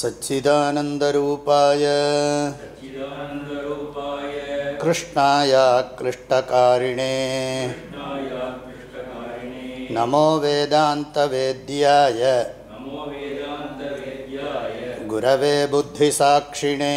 सच्चिदानन्दरूपाय कृष्णाय क्लिष्टकारिणे। नमो वेदान्तवेद्याय गुरवे बुद्धिसाक्षिणे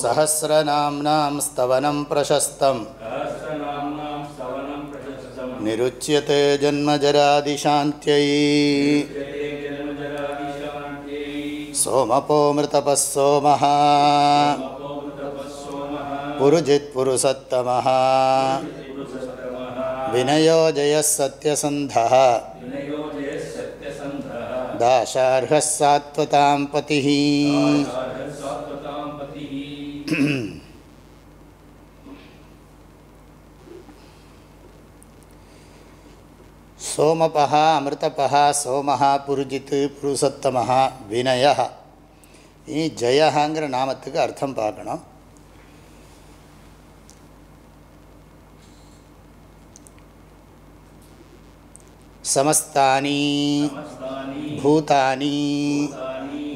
सहस्रनाम्नां स्तवनं प्रशस्तम् निरुच्यते जन्मजरादिशान्त्यै सोमपोमृतपः सोमः पुरुजित्पुरुसत्तमः विनयो जयः सत्यसन्धः दाशार्हः सात्वतां पतिः சோமபா அமிர்தபா சோமஹா புருஜித்து புருஷத்தமஹா வினய இனி ஜெயஹாங்கிற நாமத்துக்கு அர்த்தம் பார்க்கணும். சமஸ்தானி பூதானி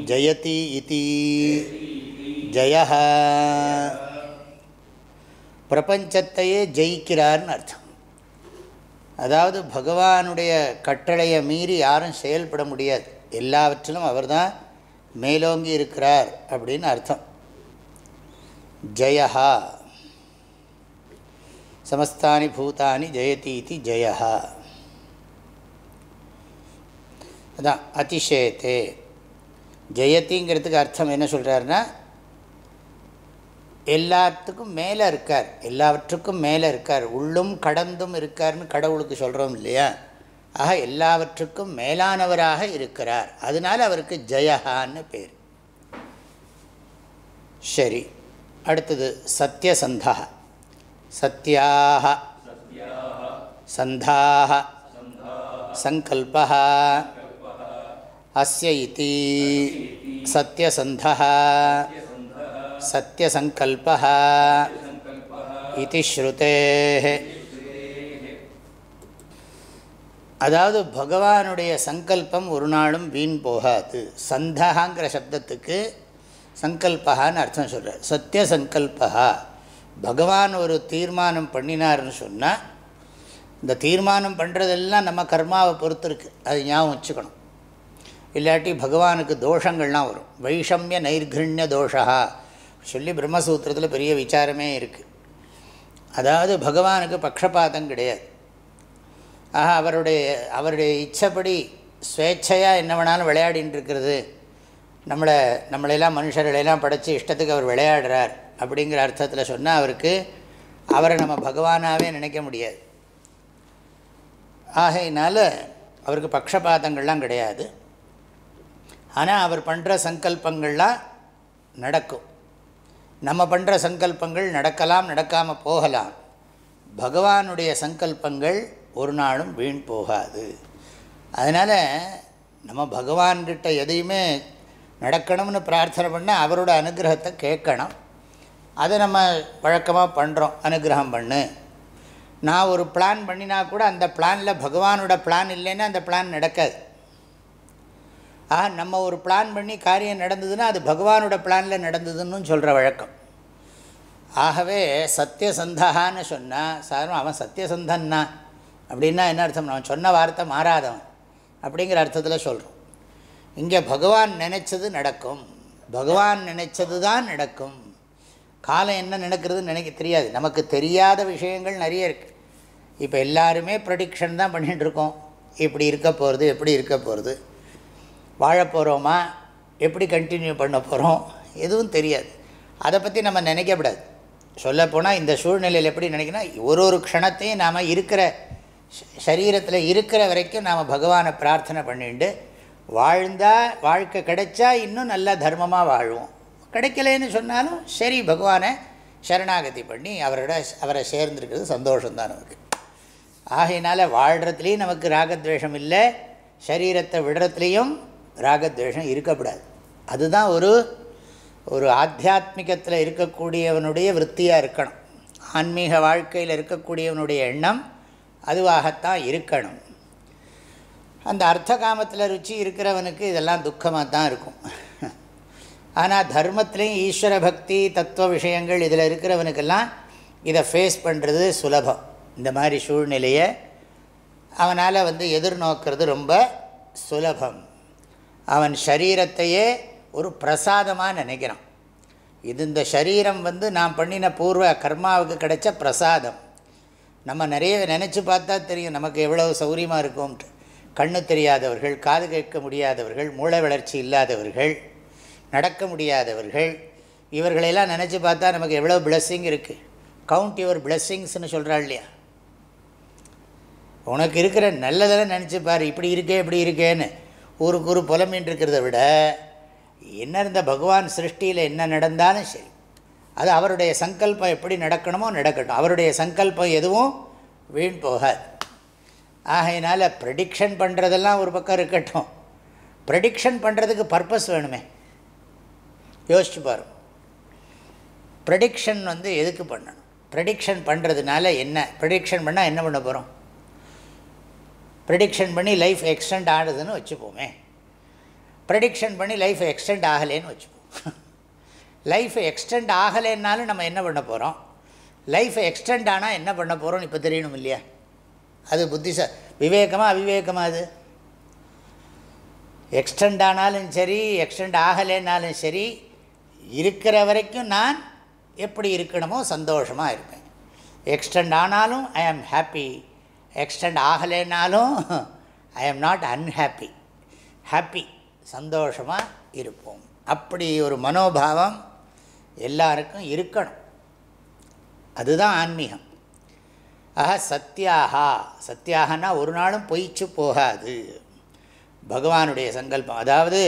ஜயதி இதி. ஜய பிரபஞ்சத்தையே ஜெயிக்கிறார்னு அர்த்தம். அதாவது பகவானுடைய கட்டளையை மீறி யாரும் செயல்பட முடியாது. எல்லாவற்றிலும் அவர் தான் மேலோங்கி இருக்கிறார் அப்படின்னு அர்த்தம். ஜெயா சமஸ்தானி பூதானி ஜெயதி இது ஜெயா அதான் அதிசயத்தே ஜெயத்திங்கிறதுக்கு அர்த்தம் என்ன சொல்கிறாருன்னா எல்லாத்துக்கும் மேலே இருக்கார். எல்லாவற்றுக்கும் மேலே இருக்கார். உள்ளும் கடந்தும் இருக்கார்னு கடவுளுக்கு சொல்கிறோம் இல்லையா? ஆக எல்லாவற்றுக்கும் மேலானவராக இருக்கிறார். அதனால் அவருக்கு ஜெயஹான்னு பேர். சரி அடுத்தது சத்யசந்தா. சத்யாக சந்தாக சங்கல்பா அஸ்ய இதி. சத்யசந்தா சத்யசங்கல்பः இது ஸ்ருதே அதாவது பகவானுடைய சங்கல்பம் ஒரு நாளும் வீண் போகாது. சந்தகாங்கிற சப்தத்துக்கு சங்கல்பகான்னு அர்த்தம் சொல்கிறார் சத்திய சங்கல்பா பகவான் ஒரு தீர்மானம் பண்ணினார்னு சொன்னால் இந்த தீர்மானம் பண்ணுறதெல்லாம் நம்ம கர்மாவை பொறுத்து இருக்குது அது ஞாபகம் வச்சுக்கணும். இல்லாட்டி பகவானுக்கு தோஷங்கள்லாம் வரும். வைஷமிய நைர்கிருண்ய தோஷா சொல்லி பிரம்மசூத்திரத்தில் பெரிய விசாரமே இருக்குது அதாவது பகவானுக்கு பக்ஷபாதம் கிடையாது. ஆக அவருடைய அவருடைய இச்சப்படி ஸ்வேச்சையாக என்ன வேணாலும் விளையாடின்னு இருக்கிறது. நம்மளை நம்மளையெல்லாம் மனுஷர்களெல்லாம் படைத்து இஷ்டத்துக்கு அவர் விளையாடுறார் அப்படிங்கிற அர்த்தத்தில் சொன்னால் அவருக்கு அவரை நம்ம பகவானாகவே நினைக்க முடியாது. ஆகையினால் அவருக்கு பக்ஷபாதங்கள்லாம் கிடையாது. ஆனால் அவர் பண்ணுற சங்கல்பங்கள்லாம் நடக்கும். நம்ம பண்ணுற சங்கல்பங்கள் நடக்கலாம் நடக்காமல் போகலாம். பகவானுடைய சங்கல்பங்கள் ஒரு நாளும் வீண் போகாது. அதனால் நம்ம பகவான்கிட்ட எதையுமே நடக்கணும்னு பிரார்த்தனை பண்ணால் அவரோட அனுகிரகத்தை கேட்கணும். அதை நம்ம வழக்கமாக பண்ணுறோம் அனுகிரகம் பண்ணு. நான் ஒரு பிளான் பண்ணினா கூட அந்த பிளானில் பகவானோட பிளான் இல்லைன்னா அந்த பிளான் நடக்காது. ஆ நம்ம ஒரு பிளான் பண்ணி காரியம் நடந்ததுன்னா அது பகவானோட பிளானில் நடந்ததுன்னு சொல்கிற வழக்கம். ஆகவே சத்தியசந்தகான்னு சொன்னால் சாதாரண அவன் சத்தியசந்தன்னா அப்படின்னா என்ன அர்த்தம் அவன் சொன்ன வார்த்தை மாறாதவன் அப்படிங்கிற அர்த்தத்தில் சொல்கிறோம் இங்கே பகவான் நினைச்சது நடக்கும். பகவான் நினைச்சது தான் நடக்கும். காலம் என்ன நடக்கிறதுன்னு நினைக்க தெரியாது. நமக்கு தெரியாத விஷயங்கள் நிறைய இருக்குது இப்போ எல்லாருமே ப்ரடிக்ஷன் தான் பண்ணிகிட்டு இருக்கோம். இப்படி இருக்க போகிறது எப்படி இருக்க போகிறது வாழ போகிறோமா எப்படி கண்டினியூ பண்ண போகிறோம் எதுவும் தெரியாது. அதை பற்றி நம்ம நினைக்கக்கூடாது சொல்லப்போனால் இந்த சூழ்நிலையில் எப்படி நினைக்கணும் ஒரு ஒரு க்ஷணத்தையும் நாம் இருக்கிற சரீரத்தில் இருக்கிற வரைக்கும் நாம் பகவானை பிரார்த்தனை பண்ணிட்டு வாழ்ந்தால் வாழ்க்கை கிடைச்சா இன்னும் நல்லா தர்மமாக வாழ்வோம். கிடைக்கலன்னு சொன்னாலும் சரி பகவானை சரணாகதி பண்ணி அவரோட அவரை சேர்ந்துருக்கிறது சந்தோஷம்தான் நமக்கு. ஆகையினால வாழ்கிறதுலேயும் நமக்கு ராகத்வேஷம் இல்லை சரீரத்தை விடுறதுலேயும் ராகத்வேஷம் இருக்கக்கூடாது. அதுதான் ஒரு ஒரு ஆத்தியாத்மிகத்தில் இருக்கக்கூடியவனுடைய விற்த்தியாக இருக்கணும். ஆன்மீக வாழ்க்கையில் இருக்கக்கூடியவனுடைய எண்ணம் அதுவாகத்தான் இருக்கணும். அந்த அர்த்த காமத்தில் ருச்சி இருக்கிறவனுக்கு இதெல்லாம் துக்கமாக தான் இருக்கும். ஆனால் தர்மத்துலேயும் ஈஸ்வர பக்தி தத்துவ விஷயங்கள் இதில் இருக்கிறவனுக்கெல்லாம் இதை ஃபேஸ் பண்ணுறது சுலபம். இந்த மாதிரி சூழ்நிலையை அவனால் வந்து எதிர்நோக்கிறது ரொம்ப சுலபம். அவன் சரீரத்தையே ஒரு பிரசாதமாக நினைக்கிறான். இது இந்த சரீரம் வந்து நான் பண்ணின பூர்வ கர்மாவுக்கு கிடைச்ச பிரசாதம். நம்ம நிறைய நினச்சி பார்த்தா தெரியும் நமக்கு எவ்வளோ சௌரியமாக இருக்கும்ட்டு. கண்ணு தெரியாதவர்கள் காது கேட்க முடியாதவர்கள் மூளை வளர்ச்சி இல்லாதவர்கள் நடக்க முடியாதவர்கள் இவர்களெல்லாம் நினச்சி பார்த்தா நமக்கு எவ்வளோ பிளஸ்ஸிங் இருக்குது கவுண்ட் யுவர் பிளஸ்ஸிங்ஸ்னு சொல்கிறாள் இல்லையா? உனக்கு இருக்கிற நல்லதெல்லாம் நினச்சிப்பார் இப்படி இருக்கே இப்படி இருக்கேன்னு. ஒரு குறு புலமின் இருக்கிறத விட என்ன இருந்த பகவான் சிருஷ்டியில் என்ன நடந்தாலும் சரி அது அவருடைய சங்கல்பம் எப்படி நடக்கணுமோ நடக்கட்டும். அவருடைய சங்கல்பம் எதுவும் வீண் போகாது. ஆகையினால் ப்ரெடிக்ஷன் பண்ணுறதெல்லாம் ஒரு பக்கம் இருக்கட்டும். ப்ரெடிக்ஷன் பண்ணுறதுக்கு பர்பஸ் வேணுமே. யோசிச்சு பாருங்க. ப்ரெடிக்ஷன் வந்து எதுக்கு பண்ணணும்? ப்ரெடிக்ஷன் பண்ணுறதுனால என்ன? ப்ரெடிக்ஷன் பண்ணால் என்ன பண்ண போகிறோம் ப்ரெடிக்ஷன் பண்ணி லைஃப் எக்ஸ்டெண்ட் ஆகுதுன்னு வச்சுப்போமே. ப்ரெடிக்ஷன் பண்ணி லைஃப் எக்ஸ்டெண்ட் ஆகலேன்னு வச்சுப்போம். லைஃப் எக்ஸ்டெண்ட் ஆகலைன்னாலும் நம்ம என்ன பண்ண போகிறோம் லைஃப் எக்ஸ்டெண்ட் ஆனால் என்ன பண்ண போகிறோம்னு இப்போ தெரியணும் இல்லையா? அது புத்திச விவேகமாக அவிவேகமாக அது? எக்ஸ்டெண்ட் ஆனாலும் சரி எக்ஸ்டெண்ட் ஆகலைன்னாலும் சரி இருக்கிற வரைக்கும் நான் எப்படி இருக்கணுமோ சந்தோஷமாக இருப்பேன். எக்ஸ்டெண்ட் ஆனாலும் I am happy extend ஆகலைனாலும் I am not unhappy happy சந்தோஷமாக இருப்போம். அப்படி ஒரு மனோபாவம் எல்லாருக்கும் இருக்கணும். அதுதான் ஆன்மீகம். ஆக சத்தியாகா சத்தியாகனா ஒரு நாளும் பொய்ச்சு போகாது. பகவானுடைய சங்கல்பம். அதாவது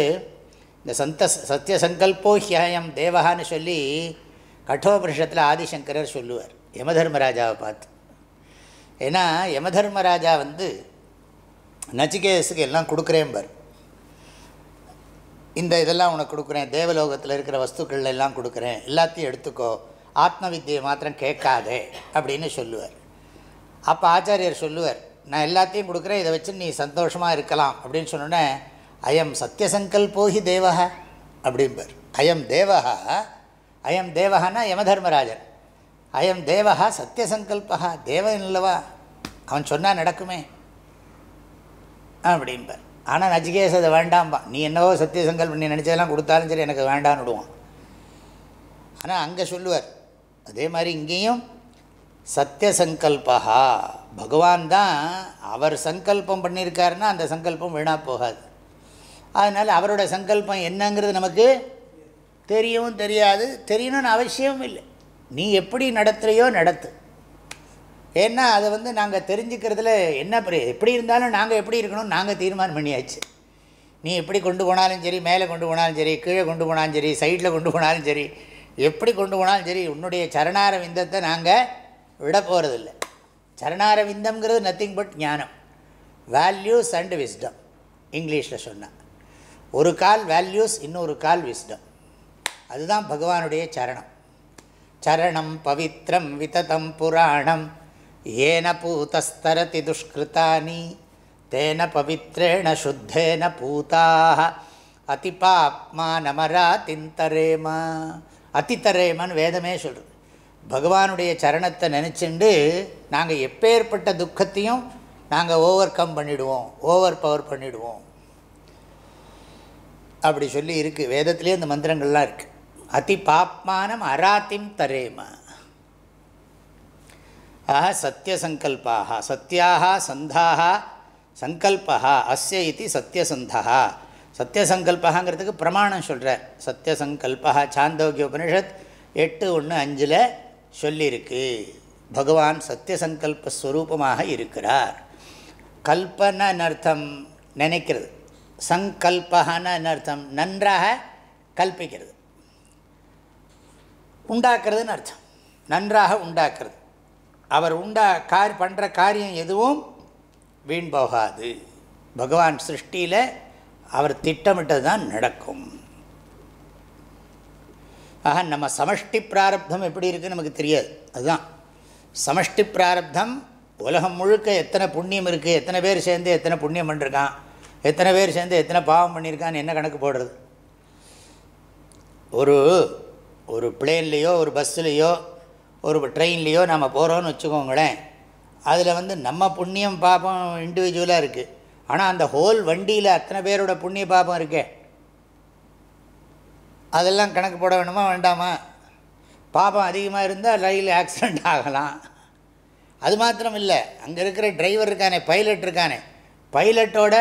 இந்த சந்த சத்திய சங்கல்போ ஹியம் தேவகான்னு சொல்லி கட்டோபனிஷத்தில் ஆதிசங்கரர் சொல்லுவார். யமதர்மராஜாவை பார்த்து. ஏன்னா யமதர்மராஜா வந்து நச்சிகேஸுக்கு எல்லாம் கொடுக்குறேன்பார் இந்த இதெல்லாம் உனக்கு கொடுக்குறேன் தேவலோகத்தில் இருக்கிற வஸ்துக்கள் எல்லாம் கொடுக்குறேன் எல்லாத்தையும் எடுத்துக்கோ ஆத்ம வித்தியை மாத்திரம் கேட்காதே அப்படின்னு சொல்லுவார். அப்போ ஆச்சாரியர் சொல்லுவார் நான் எல்லாத்தையும் கொடுக்குறேன் இதை வச்சு நீ சந்தோஷமாக இருக்கலாம் அப்படின்னு சொன்னோன்னே அயம் சத்தியசங்கல்போஹி தேவஹா அப்படிம்பார். அயம் தேவஹா அயம் தேவஹான்னா யமதர்மராஜன். அயம் தேவஹா சத்தியசங்கல்பா தேவன் இல்லவா? அவன் சொன்னால் நடக்குமே. அப்படிம்பார். ஆனால் நச்சிகேஸ் அதை வேண்டாம்பா. நீ என்னவோ சத்தியசங்கல்பம் நீ நினச்சதெல்லாம் கொடுத்தாலும் சரி எனக்கு வேண்டான்னு விடுவான். ஆனால் அங்கே சொல்லுவார். அதே மாதிரி இங்கேயும் சத்தியசங்கல்பா பகவான் தான் அவர் சங்கல்பம் பண்ணியிருக்காருன்னா அந்த சங்கல்பம் வீணாக போகாது. அதனால் அவரோட சங்கல்பம் என்னங்கிறது நமக்கு தெரியவும் தெரியாது. தெரியணும்னு அவசியமும் இல்லை. நீ எப்படி நடத்துகிறையோ நடத்து. ஏன்னா அதை வந்து நாங்கள் தெரிஞ்சுக்கிறதுல என்ன பெரிய எப்படி இருந்தாலும் நாங்கள் எப்படி இருக்கணும்னு நாங்கள் தீர்மானம் பண்ணியாச்சு. நீ எப்படி கொண்டு போனாலும் சரி மேலே கொண்டு போனாலும் சரி கீழே கொண்டு போனாலும் சரி சைடில் கொண்டு போனாலும் சரி எப்படி கொண்டு போனாலும் சரி உன்னுடைய சரணார விந்தத்தை நாங்கள் விட போகிறதில்ல சரணார விந்தம்ங்கிறது நத்திங் பட் ஞானம். வேல்யூஸ் அண்ட் விஸ்டம் இங்கிலீஷில் சொன்னால் ஒரு கால் வேல்யூஸ் இன்னொரு கால் விஸ்டம் அதுதான் பகவானுடைய சரணம். சரணம் பவித்ரம் விததம் புராணம். ஏன பூதஸ்தரதி துஷ்கிருத்தானி தேன பவித்ரேண சுத்தேன பூதாக அதிபாப்மா நமரா திந்தரேமா அதித்தரேமன்னு வேதமே சொல்கிறது பகவானுடைய சரணத்தை நினச்சிண்டு நாங்கள் எப்பேற்பட்ட துக்கத்தையும் நாங்கள் ஓவர் கம் பண்ணிவிடுவோம் ஓவர் பவர் பண்ணிவிடுவோம் அப்படி சொல்லி இருக்குது வேதத்துலேயே இந்த மந்திரங்கள்லாம் இருக்குது அதி பாப்மானம் அராத்திம் தரேம ஆக சத்தியசங்கல்பாக சத்தியாக சந்தாக சங்கல்பா அஸ்ய இது சத்தியசந்தா சத்தியசங்கல்பாங்கிறதுக்கு பிரமாணம் சொல்கிறார் சத்தியசங்கல்பா சாந்தோக்கிய உபனிஷத் எட்டு ஒன்று அஞ்சில் சொல்லியிருக்கு பகவான் சத்தியசங்கல்பஸ்வரூபமாக இருக்கிறார்। கல்பனன்னு அர்த்தம் நினைக்கிறது। சங்கல்பகன்னு அர்த்தம் நன்றாக கல்பிக்கிறது। உண்டாக்குறதுன்னு அர்த்தம். நன்றாக உண்டாக்குறது. அவர் உண்டா கார் பண்ணுற காரியம் எதுவும் வீண் போகாது. பகவான் சிருஷ்டியில் அவர் திட்டமிட்டது தான் நடக்கும். ஆக நம்ம சமஷ்டி பிராரப்தம் எப்படி இருக்குதுன்னு நமக்கு தெரியாது. அதுதான். சமஷ்டி பிராரப்தம் உலகம் முழுக்க எத்தனை புண்ணியம் இருக்குது எத்தனை பேர் சேர்ந்து எத்தனை புண்ணியம் பண்ணிருக்கான் எத்தனை பேர் சேர்ந்து எத்தனை பாவம் பண்ணியிருக்கான்னு என்ன கணக்கு போடுறது? ஒரு ஒரு பிளேன்லேயோ ஒரு பஸ்ஸுலேயோ ஒரு ட்ரெயின்லேயோ நம்ம போகிறோன்னு வச்சுக்கோங்களேன். அதில் வந்து நம்ம புண்ணியம் பாபம் இண்டிவிஜுவலாக இருக்குது ஆனால் அந்த ஹோல் வண்டியில் அத்தனை பேரோட புண்ணிய பாபம் இருக்கே. அதெல்லாம் கணக்கு போட வேணுமா வேண்டாமா? பாபம் அதிகமாக இருந்தால் ரயில் ஆக்சிடெண்ட் ஆகலாம். அது மாத்திரம் இல்லை அங்கே இருக்கிற டிரைவர் இருக்கானே பைலட் இருக்கானே. பைலட்டோட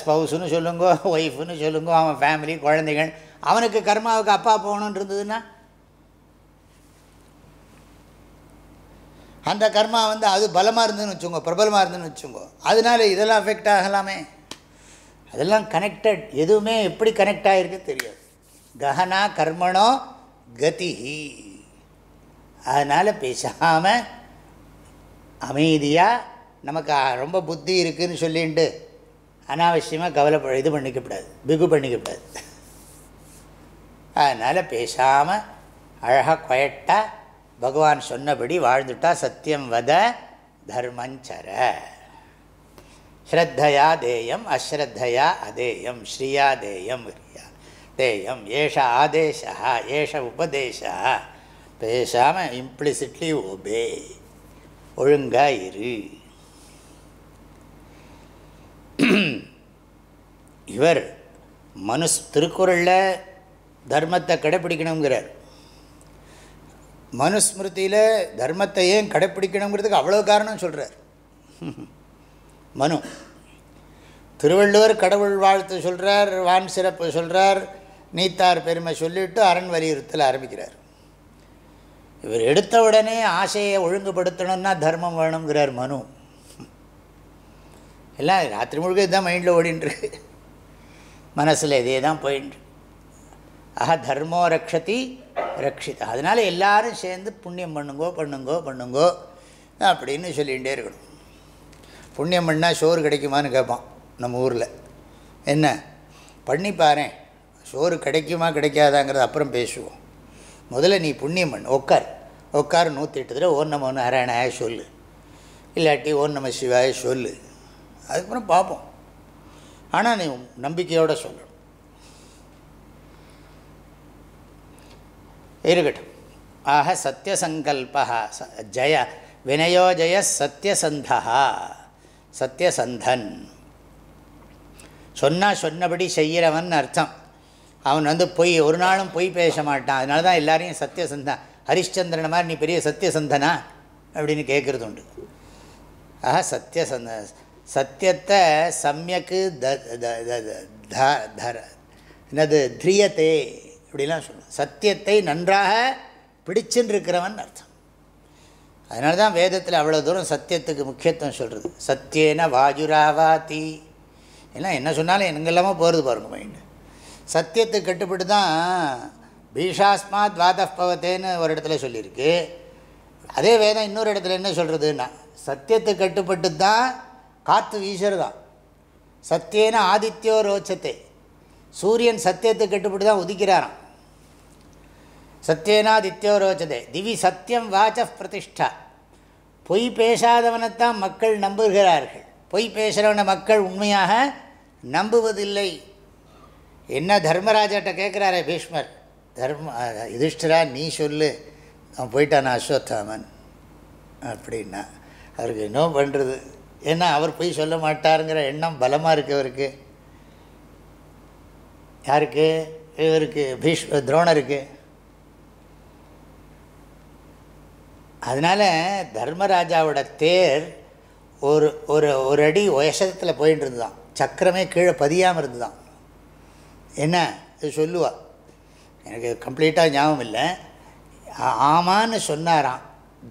ஸ்பவுஸுன்னு சொல்லுங்கோ ஒய்ஃபுன்னு சொல்லுங்கோ அவன் ஃபேமிலி குழந்தைகள் அவனுக்கு கர்மாவுக்கு அப்பா போகணுன்னு இருந்ததுன்னா? அந்த கர்மா வந்து அது பலமாக இருந்ததுன்னு வச்சுக்கோங்க பிரபலமாக இருந்ததுன்னு வச்சுக்கோங்க. அதனால இதெல்லாம் அஃபெக்ட் ஆகலாமே. அதெல்லாம் கனெக்டட் எதுவுமே எப்படி கனெக்ட் ஆகிருக்கு தெரியாது. கஹனா கர்மணோ கதி. அதனால் பேசாமல் அமைதியாக நமக்கு ரொம்ப புத்தி இருக்குதுன்னு சொல்லிட்டு அனாவசியமாக கவலைப்பட இது பண்ணிக்கப்படாது பிகு பண்ணிக்கப்படாது அதனால் பேசாமல் அழகாக குயட்டாக பகவான் சொன்னபடி வாழ்ந்துட்டா சத்தியம் வத தர்மஞ்சர ஸ்ரத்தையா தேயம் அஸ்ரத்தையா அதேயம் ஸ்ரீயா தேயம் ஹிரியா தேயம் ஏஷ ஆதேசா ஏஷ உபதேசா. பேசாமல் இம்ப்ளிசிட்லி ஒபே ஒழுங்காக இரு. இவர் மனுஸ் திருக்குறளில் தர்மத்தை கடைப்பிடிக்கணுங்கிறார். மனுஸ்மிருதியில் தர்மத்தை ஏன் கடைப்பிடிக்கணுங்கிறதுக்கு அவ்வளோ காரணம் சொல்கிறார் மனு. திருவள்ளுவர் கடவுள் வாழ்த்து சொல்கிறார் வான் சிறப்பு சொல்கிறார் நீத்தார் பெருமை சொல்லிவிட்டு அரண் வலியுறுத்தல் ஆரம்பிக்கிறார். இவர் எடுத்த உடனே ஆசையை ஒழுங்குபடுத்தணும்னா தர்மம் வேணுங்கிறார் மனு. எல்லாம் ராத்திரி முழுக்க இதுதான் மைண்டில் ஓடின்ட்டுருக்கு மனசில் இதே தான் போயின்னு ஆஹா தர்மோ ரக்ஷதி ரக்ஷிதா. அதனால் எல்லாரும் சேர்ந்து புண்ணியம் பண்ணுங்கோ பண்ணுங்கோ பண்ணுங்கோ அப்படின்னு சொல்லிகிட்டே இருக்கணும். புண்ணியம் பண்ணால் சோறு கிடைக்குமான்னு கேட்பான் நம்ம ஊரில். என்ன? பண்ணி சோறு கிடைக்குமா கிடைக்காதாங்கிறது அப்புறம் பேசுவோம். முதல்ல நீ புண்ணியம் பண்ணு. உட்கார் உட்கார் நூற்றி எட்டு தடவை ஓன் நம்ம ஒன்று ஹராயணாய சொல்லு. இல்லாட்டி ஓன் நம்ம சிவாய சொல்லு. அதுக்கப்புறம் பார்ப்போம். ஆனால் நீ நம்பிக்கையோடு சொல்லணும். இருக்கட்டும் ஆக சத்தியசங்கல்பா ஜய வினயோஜய சத்தியசந்தா சத்தியசந்தன் சொன்னால் சொன்னபடி செய்கிறவன் அர்த்தம் அவன் வந்து பொய் ஒரு நாளும் பொய் பேச மாட்டான் அதனால தான் எல்லாரையும் சத்தியசந்தன் ஹரிஷ்சந்திரன மாதிரி நீ பெரிய சத்தியசந்தனா அப்படின்னு கேட்குறது உண்டு ஆஹா சத்தியசந்த சத்தியத்தை சமயக்கு த என்னது திரியத்தே இப்படிலாம் சொல்லணும் சத்தியத்தை நன்றாக பிடிச்சுன்னு அர்த்தம். அதனால தான் வேதத்தில் அவ்வளோ தூரம் சத்தியத்துக்கு முக்கியத்துவம் சொல்கிறது சத்தியேன வாஜுராவாதி. எல்லாம் என்ன சொன்னாலும் எங்கெல்லாமோ போகிறது பாருங்க மைண்டு சத்தியத்துக்கு கட்டுப்பட்டு தான் பீஷாஸ்மாத் துவாதப்பவத்தேன்னு ஒரு இடத்துல சொல்லியிருக்கு. அதே வேதம் இன்னொரு இடத்துல என்ன சொல்கிறதுன்னா சத்தியத்துக்கு கட்டுப்பட்டு தான் காற்று வீசுறதான் சத்தியேன ஆதித்யோ ரோச்சத்தை. சூரியன் சத்தியத்துக்கு கட்டுப்பட்டு தான் உதிக்கிறாராம். சத்தியனாதித்யோ ரோச்சதே. திவி சத்தியம் வாச்ச பிரதிஷ்டா. பொய் பேசாதவனைத்தான் மக்கள் நம்புகிறார்கள். பொய் பேசுகிறவனை மக்கள் உண்மையாக நம்புவதில்லை. என்ன தர்மராஜாட்ட கேட்குறாரே பீஷ்மர்? தர்ம யுதிஷ்டரா நீ சொல்லு. அவன் போயிட்டான் அஸ்வத்தாமன். அப்படின்னா அவருக்கு என்ன பண்ணுறது ஏன்னா அவர் போய் சொல்ல மாட்டாருங்கிற எண்ணம் பலமாக இருக்கு அவருக்கு. யாருக்கு? இவருக்கு பீஷ் துரோணருக்கு. அதனால் தர்மராஜாவோட தேர் ஒரு ஒரு ஒரு அடி உயசத்தில் போயிட்டு இருந்துதான் சக்கரமே கீழே பதியாமல் இருந்துதான். என்ன? இது சொல்லுவா. எனக்கு கம்ப்ளீட்டாக ஞாபகம் இல்லை. ஆமான்னு சொன்னாராம்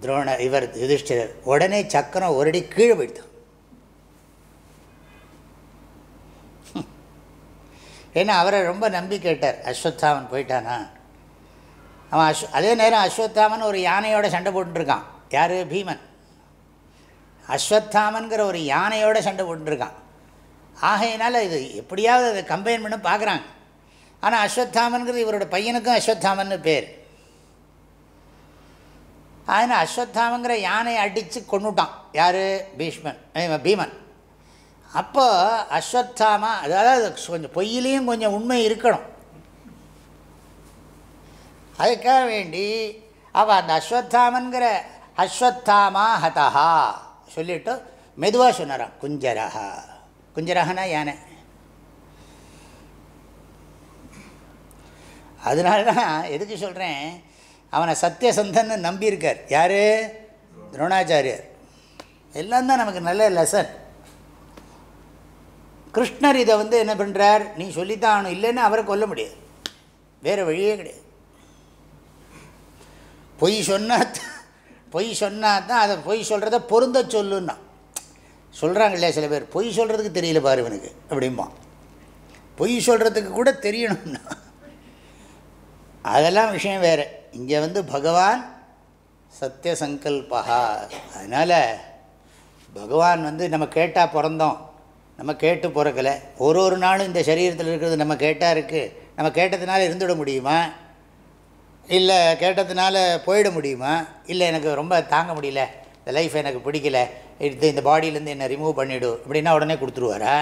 துரோணர் இவர் யுதிஷ்டிரர். உடனே சக்கரம் ஒரு அடி கீழே போயிட்டான் ஏன்னா அவரை ரொம்ப நம்பி கேட்டார் அஸ்வத்தாமன் போயிட்டானா? அவன் அஸ்வ அதே நேரம் அஸ்வத்தாமன் ஒரு யானையோட சண்டை போட்டுருக்கான். யார்? பீமன். அஸ்வத்தாமன்கிற ஒரு யானையோட சண்டை போட்டுருக்கான். ஆகையினால் இது எப்படியாவது அதை கம்பைன் பண்ண பார்க்குறாங்க. ஆனால் அஸ்வத்தாமன்கிறது இவரோட பையனுக்கும் அஸ்வத்தாமன்னு பேர். அதனால் அஸ்வத்தாமங்கிற யானையை அடித்து கொண்டுட்டான் யார்? பீஷ்மன். பீமன். அப்போ அஸ்வத்தாமா அதாவது கொஞ்சம் பொய்யிலையும் கொஞ்சம் உண்மை இருக்கணும். அதுக்காக வேண்டி அவள் அந்த அஸ்வத்தாமன்கிற அஸ்வத்தாமா ஹதஹா சொல்லிவிட்டு மெதுவாக சொன்னாராம் குஞ்சரஹா. குஞ்சரஹனா யானை. அதனால தான் எதுக்கு சொல்கிறேன் அவனை சத்தியசந்தன்னு நம்பியிருக்கார். யார்? துரோணாச்சாரியர். எல்லாம் தான் நமக்கு நல்ல லெசன் கிருஷ்ணர் இதை வந்து என்ன பண்ணுறார் நீ சொல்லித்தான் ஆகணும். இல்லைன்னு அவரை கொல்ல முடியாது. வேறு வழியே கிடையாது. பொய் சொன்னா பொய் சொன்னா தான் அதை பொய் சொல்கிறத பொருந்த சொல்லுன்னா. சொல்கிறாங்க இல்லையா சில பேர் பொய் சொல்கிறதுக்கு தெரியல பாரு இவனுக்கு அப்படிமா பொய் சொல்கிறதுக்கு கூட தெரியணும்னா. அதெல்லாம் விஷயம் வேறு. இங்கே வந்து பகவான் சத்திய சங்கல்பா அதனால் பகவான் வந்து நம்ம கேட்டால் பிறந்தோம். நம்ம கேட்டு பிறக்கலை. ஒரு ஒரு நாளும் இந்த சரீரத்தில் இருக்கிறது நம்ம கேட்டால் இருக்குது நம்ம கேட்டதுனால இருந்துவிட முடியுமா? இல்லை கேட்டதுனால போயிட முடியுமா? இல்லை எனக்கு ரொம்ப தாங்க முடியல. இந்த லைஃப் எனக்கு பிடிக்கல. இது இந்த பாடியிலேருந்து என்னை ரிமூவ் பண்ணிவிடு அப்படின்னா உடனே கொடுத்துருவாரா?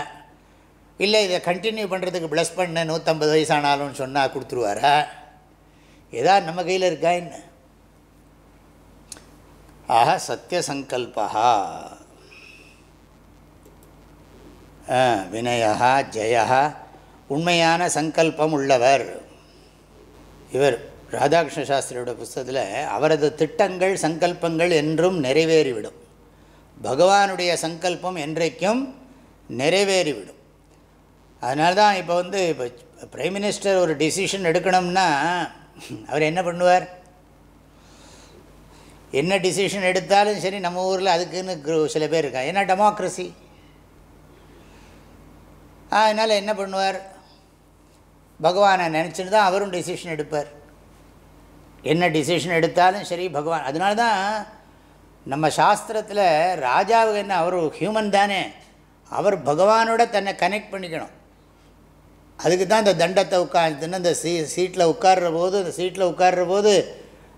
இல்லை இதை கண்டினியூ பண்ணுறதுக்கு ப்ளஸ் பண்ண நூற்றம்பது வயசானாலும்னு சொன்னால் கொடுத்துருவாரா? ஏதாவது நம்ம கையில் இருக்கா என்ன? ஆஹா சத்தியசங்கல்பா வினயா ஜெயா உண்மையான சங்கல்பம் உள்ளவர். இவர் ராதாகிருஷ்ண சாஸ்திரியோட புஸ்தகத்தில் அவரது திட்டங்கள் சங்கல்பங்கள் என்றும் நிறைவேறிவிடும். பகவானுடைய சங்கல்பம் என்றைக்கும் நிறைவேறிவிடும். அதனால தான் இப்போ வந்து இப்போ பிரைம் மினிஸ்டர் ஒரு டிசிஷன் எடுக்கணும்னா அவர் என்ன பண்ணுவார்? என்ன டிசிஷன் எடுத்தாலும் சரி நம்ம ஊரில் அதுக்குன்னு சில பேர் இருக்கா ஏன்னா டெமோக்ரஸி அதனால் என்ன பண்ணுவார்? பகவானை நினச்சிட்டு தான் அவரும் டெசிஷன் எடுப்பார். என்ன டிசிஷன் எடுத்தாலும் சரி பகவான் அதனால தான் நம்ம சாஸ்திரத்தில் ராஜாவுக்கு என்ன அவர் ஹியூமன் தானே. அவர் பகவானோட தன்னை கனெக்ட் பண்ணிக்கணும். அதுக்கு தான் இந்த தண்டத்தை உட்காந்துன்னு இந்த சீ சீட்டில் உட்கார்ற போது அந்த சீட்டில் உட்கார்ற போது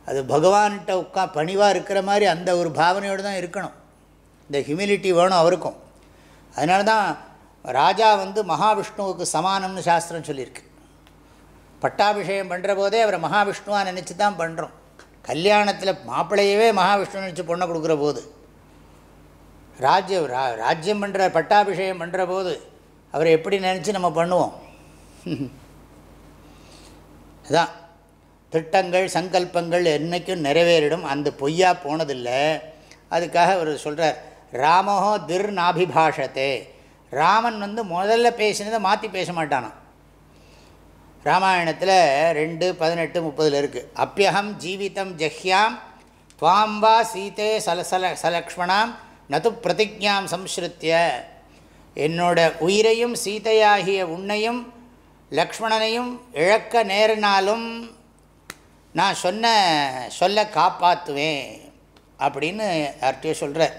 அது பகவான்கிட்ட உட்கா பணிவாக இருக்கிற மாதிரி அந்த ஒரு பாவனையோடு தான் இருக்கணும். இந்த ஹியூமிலிட்டி வேணும் அவருக்கும். அதனால தான் ராஜா வந்து மகாவிஷ்ணுவுக்கு சமானம்னு சாஸ்திரம் சொல்லியிருக்கு. பட்டாபிஷேகம் பண்ணுற போதே அவரை மகாவிஷ்ணுவாக நினச்சி தான் பண்ணுறோம் கல்யாணத்தில் மாப்பிள்ளையவே மகாவிஷ்ணு நினச்சி பொண்ணை கொடுக்குற போது. ராஜ்யம் ரா ராஜ்யம் பண்ணுற பட்டாபிஷேகம் பண்ணுற போது அவரை எப்படி நினச்சி நம்ம பண்ணுவோம்? அதான். திட்டங்கள் சங்கல்பங்கள் என்றைக்கும் நிறைவேறிடும். அந்த பொய்யா போனதில்லை. அதுக்காக அவர் சொல்கிறார் ராமோ திர் நாபிபாஷத்தே. ராமன் வந்து முதல்ல பேசினதை மாற்றி பேச மாட்டானான் ராமாயணத்தில் ரெண்டு பதினெட்டு முப்பதில் இருக்குது அப்பியகம் ஜீவிதம் ஜஹ்யாம் துவாம்பா சீதே சலசல சலக்ஷ்மணாம் நது பிரதிஜாம் சம்ஸ்ருத்திய என்னோட உயிரையும் சீதையாகிய உன்னையும் லக்ஷ்மணனையும் இழக்க நேரினாலும் நான் சொன்ன சொல்ல காப்பாற்றுவேன் அப்படின்னு யார்கிட்டயோ சொல்கிறேன்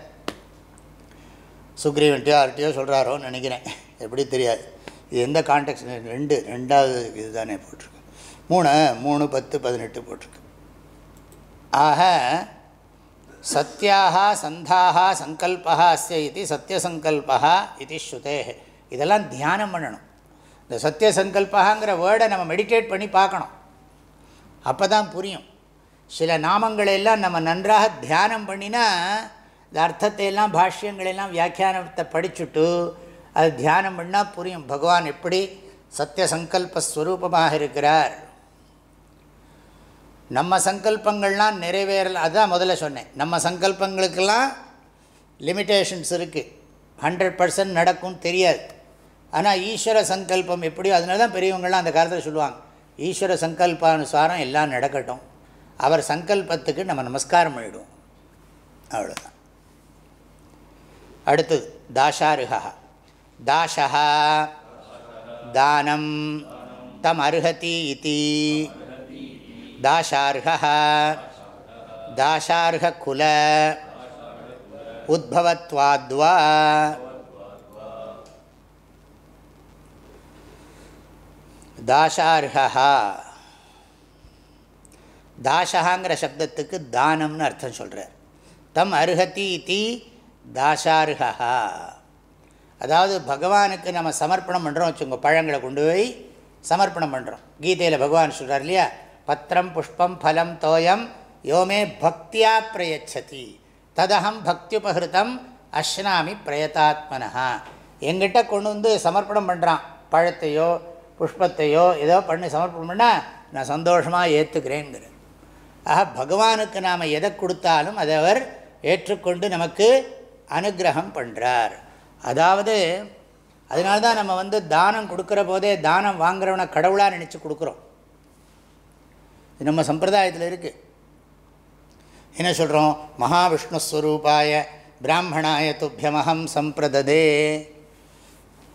சுக்ரீவன்ட்டையோ அவர்கிட்டயோ சொல்கிறாரோன்னு நினைக்கிறேன். எப்படி தெரியாது. இது எந்த கான்டெக்ட் ரெண்டு ரெண்டாவது இது தானே போட்டிருக்கு. மூணு மூணு பத்து பதினெட்டு போட்டிருக்கு. ஆக சத்தியாக சந்தாக சங்கல்பா அஸ்ய இது சத்தியசங்கல்பா இது ஸ்ருதே. இதெல்லாம் தியானம் பண்ணணும். இந்த சத்தியசங்கல்பகாங்கிற வேர்டை நம்ம மெடிடேட் பண்ணி பார்க்கணும். அப்போ தான் புரியும். சில நாமங்களை எல்லாம் நம்ம நன்றாக தியானம் பண்ணினா இந்த அர்த்தத்தை எல்லாம் பாஷ்யங்களெல்லாம் வியாக்கியானத்தை படிச்சுட்டு அது தியானம் பண்ணால் புரியும். பகவான் எப்படி சத்தியசங்கல்பஸ்வரூபமாக இருக்கிறார். நம்ம சங்கல்பங்கள்லாம் நிறைவேறல அதுதான் முதல்ல சொன்னேன். நம்ம சங்கல்பங்களுக்கெல்லாம் லிமிட்டேஷன்ஸ் இருக்குது ஹண்ட்ரட் பர்சன்ட் நடக்கும்னு தெரியாது. ஆனால் ஈஸ்வர சங்கல்பம் எப்படியோ அதனால தான் பெரியவங்கள்லாம் அந்த காலத்தில் சொல்லுவாங்க. ஈஸ்வர சங்கல்பானுசாரம் எல்லாம் நடக்கட்டும். அவர் சங்கல்பத்துக்கு நம்ம நமஸ்காரம் பண்ணிவிடுவோம் அவ்வளோதான் அடுத்தது தாஷாருகா தாஷா தானம் தம் அருகதி இதி. தாஷார்ஹ தாஷார்ஹகுல உத்பவத்வாத்வா. தாஷார்ஹா. தாஷகாங்கிற சப்தத்துக்கு தானம்னு அர்த்தம் சொல்கிறார் தம் அருகதி இத்தி தாஷார்ஹா அதாவது பகவானுக்கு நம்ம சமர்ப்பணம் பண்ணுறோம் வச்சுங்க பழங்களை கொண்டு போய் சமர்ப்பணம் பண்ணுறோம் கீதையில் பகவான் சொல்கிறார் இல்லையா? பத்திரம் புஷ்பம் ஃபலம் தோயம் யோமே பக்தியா பிரயச்சதி. ததகம் பக்தியுபகிருத்தம் அஷ்னாமி பிரயதாத்மனஹா. எங்கிட்ட கொண்டு வந்து சமர்ப்பணம் பண்ணுறான் பழத்தையோ புஷ்பத்தையோ ஏதோ பண்ணி சமர்ப்பணம் பண்ணால் நான் சந்தோஷமாக ஏற்றுக்கிறேங்கிறேன் ஆக பகவானுக்கு நாம் எதை கொடுத்தாலும் அதை அவர் ஏற்றுக்கொண்டு நமக்கு அனுகிரகம் பண்ணுறார் அதாவது அதனால தான் நம்ம வந்து தானம் கொடுக்குற போதே தானம் வாங்குறவனை கடவுளாக நினச்சி கொடுக்குறோம். இது நம்ம சம்பிரதாயத்தில் இருக்குது என்ன சொல்கிறோம் மகாவிஷ்ணுஸ்வரூபாய பிராமணாய துப்பியமகம் சம்பிரததே.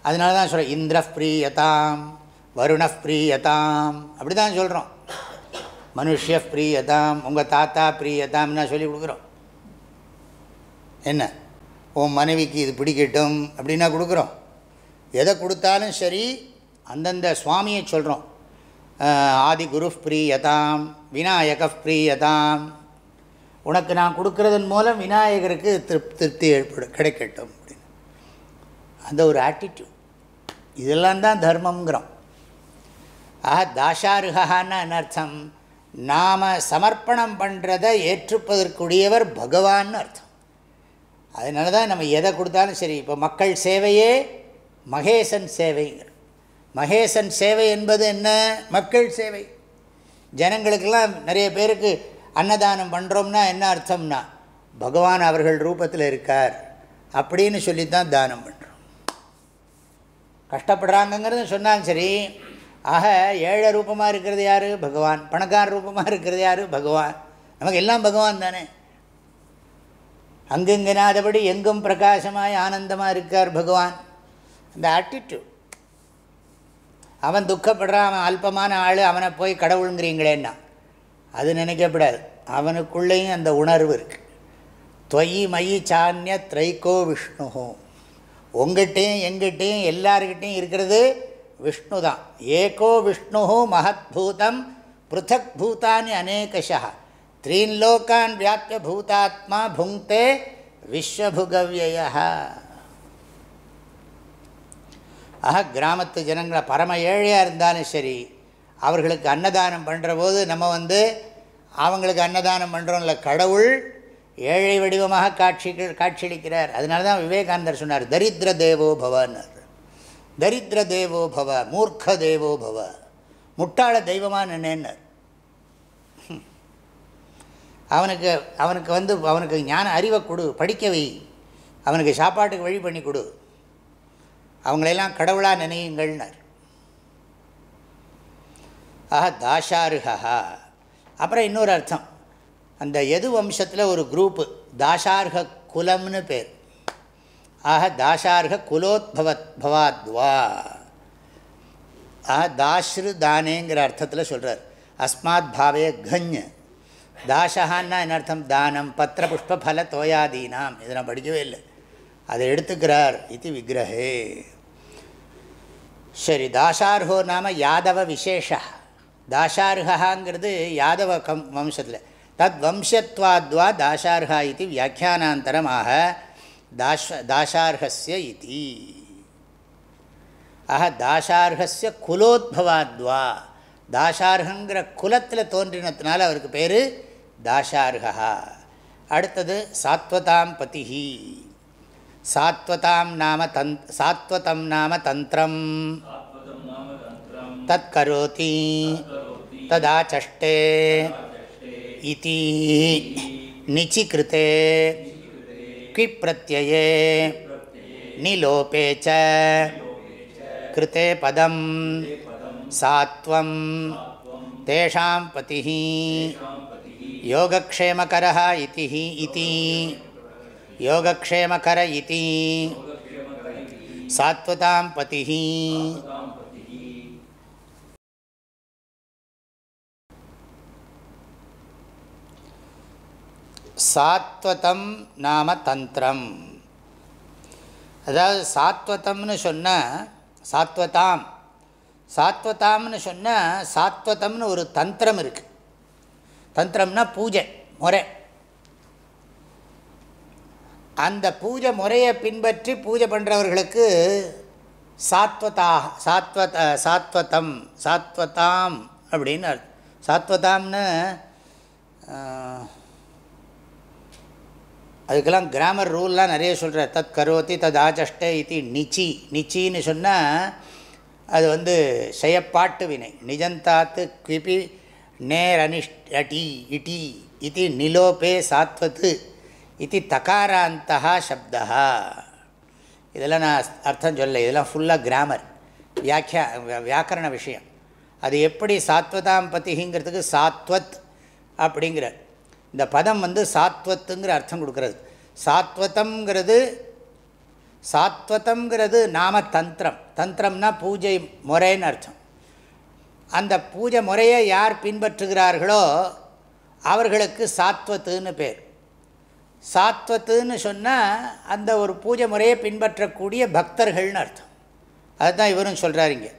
அதனால தான் சொல்கிறோம் இந்திர பிரியதாம் வருண பிரியதாம். அப்படி தான் சொல்கிறோம் மனுஷ பிரியதாம் உங்கள் தாத்தா பிரியதாம்னா சொல்லி கொடுக்குறோம். என்ன? உன் மனைவிக்கு இது பிடிக்கட்டும் அப்படின்னா கொடுக்குறோம். எதை கொடுத்தாலும் சரி அந்தந்த சுவாமியை சொல்கிறோம் ஆதி குரு பிரியதாம் விநாயக பிரியதாம். உனக்கு நான் கொடுக்கறதன் மூலம் விநாயகருக்கு திருப் திருப்தி ஏற்படும் கிடைக்கட்டும் அப்படின்னு. அந்த ஒரு ஆட்டிடியூட் இதெல்லாம் தான் தர்மங்கிறோம் ஆக தாஷாருகான்னு அர்த்தம்? நாம் சமர்ப்பணம் பண்ணுறதை ஏற்றுப்பதற்குரியவர் பகவான்னு அர்த்தம். அதனால தான் நம்ம எதை கொடுத்தாலும் சரி இப்போ மக்கள் சேவையே மகேசன் சேவைங்கிற மகேசன் சேவை என்பது என்ன? மக்கள் சேவை. ஜனங்களுக்கெல்லாம் நிறைய பேருக்கு அன்னதானம் பண்ணுறோம்னா என்ன அர்த்தம்னா பகவான் அவர்கள் ரூபத்தில் இருக்கார் அப்படின்னு சொல்லி தான் தானம் பண்ணுறோம் கஷ்டப்படுறாங்கங்கிறது சொன்னாலும் சரி ஆக ஏழை ரூபமாக இருக்கிறது யார்? பகவான். பணக்கார ரூபமாக இருக்கிறது யார்? பகவான். நமக்கு எல்லாம் பகவான் தானே. அங்குங்கனாதபடி எங்கும் பிரகாசமாய் ஆனந்தமாக இருக்கார் பகவான். அந்த ஆட்டிடியூட் அவன் துக்கப்படுறான் அவன் அல்பமான ஆள் அவனை போய் கடவுளுங்கிறீங்களேன்னா. அது நினைக்கப்படாது. அவனுக்குள்ளேயும் அந்த உணர்வு இருக்குது தொயி மயி சான்ய திரைக்கோ விஷ்ணு. உங்கள்கிட்டையும் எங்கிட்டையும் எல்லாருக்கிட்டையும் இருக்கிறது விஷ்ணு தான் ஏகோ விஷ்ணு மகத்பூதம் பிருத்தக் பூதானி அநேகஷா த்ரீன் லோகான் வியாபிய பூதாத்மா புங்கே விஸ்வபுகவிய ஆக கிராமத்து ஜனங்களை பரம ஏழையாக இருந்தாலும் சரி அவர்களுக்கு அன்னதானம் பண்ணுற போது நம்ம வந்து அவங்களுக்கு அன்னதானம் பண்ணுறோம்ல கடவுள் ஏழை வடிவமாக காட்சி காட்சியளிக்கிறார். அதனால தான் விவேகானந்தர் சொன்னார் தரித்திர தேவோ பவன்னார் தரித்திர தேவோ பவ மூர்க்க தேவோ பவ முட்டாள தெய்வமாக நினைன்னார் அவனுக்கு அவனுக்கு வந்து அவனுக்கு ஞான அறிவை கொடு படிக்க வை. அவனுக்கு சாப்பாட்டுக்கு வழி பண்ணி கொடு. அவங்களெல்லாம் கடவுளாக நினையுங்கள்னார். ஆஹா தாஷாருகா அப்புறம் இன்னொரு அர்த்தம். அந்த எது வம்சத்தில் ஒரு குரூப்பு தாஷார்க குலம்னு பேர். ஆக தாஷார்க குலோத்பவத் பவாத்வா. ஆக தாஷ்ரு தானேங்கிற அர்த்தத்தில் சொல்கிறார் அஸ்மாத் பாவே கஞ் தாசகான்னா என்ன அர்த்தம்? தானம் பத்திர புஷ்ப பல தோயாதீனாம். இதை நான் படிக்கவே இல்லை. அதை எடுத்துக்கிறார். இது விக்கிரகே சரி தாசார்ஹோ நாம யாதவ விசேஷா. தாசார்ஹாங்கிறது யாதவ கம் வம்சத்தில். தத் வம்சத்வாத்வா தாசார்ஹா இது வியாக்கியானாந்தரமாக தாஷ தாசார்ஹஸ்ய இது ஆக தாசார்ஹஸ்ய குலோத்பவாத்வா. தாசார்ஹங்கிற குலத்தில் தோன்றினத்தினால அவருக்கு பேர் தாஷார்கா அடுத்தது சாத்வதாம் பதிஹி। சாத்வதாம் நாம தன் சாத்வதம் நாம தந்திரம்। தற்கரோதி ததாச்சே இதி। நிச்சிகிருத்தே கிப்ரத்யே நிலோபே ச கிருத்தே பதம்। சாத்வம்। தேஷாம் பதிஹி। யோகக்ஷேமகர இதி இதி யோகக்ஷேமகர இதி சாத்வதாம் பதி சாத்வதம் நாம தந்திரம் அதாவது சாத்வதம்னு சொன்னால் சாத்வதாம் சாத்வதாம்னு சொன்னால் சாத்வதம்னு ஒரு தந்திரம் இருக்குது தந்திரம்னா பூஜை முறை. அந்த பூஜை முறையை பின்பற்றி பூஜை பண்ணுறவர்களுக்கு சாத்வதா சாத்வத சாத்வதம் சாத்வதாம் அப்படின்னு அர்த்தம். சாத்வதாம்னு அதுக்கெல்லாம் கிராமர் ரூல்லாம் நிறைய சொல்கிறார் தத் கரோத்தி தத் ஆச்சஷ்டே இது நிச்சி. நிச்சின்னு சொன்னால் அது வந்து செயப்பாட்டு வினை. நிஜந்தாத்து கிபி நேரனிஷ்டி இட்டி இது நிலோபே சாத்வத்து இது தகாராந்தா சப்தா இதெல்லாம் நான் அர்த்தம் சொல்ல இதெல்லாம் ஃபுல்லாக கிராமர் வியாக்கியா வியாக்கரண விஷயம். அது எப்படி சாத்வதாம் பத்திங்கிறதுக்கு சாத்வத் அப்படிங்கிறார். இந்த பதம் வந்து சாத்வத்துங்கிற அர்த்தம் கொடுக்கறது. சாத்வதம்ங்கிறது சாத்வதம்ங்கிறது நாம தந்திரம். தந்திரம்னா பூஜை முறைன்னு அர்த்தம். அந்த பூஜை முறையை யார் பின்பற்றுகிறார்களோ அவர்களுக்கு சாத்வத்துன்னு பேர். சாத்வத்துன்னு சொன்னால் அந்த ஒரு பூஜை முறையை பின்பற்றக்கூடிய பக்தர்கள்னு அர்த்தம். அதுதான் இவரும் சொல்கிறார் இங்கே.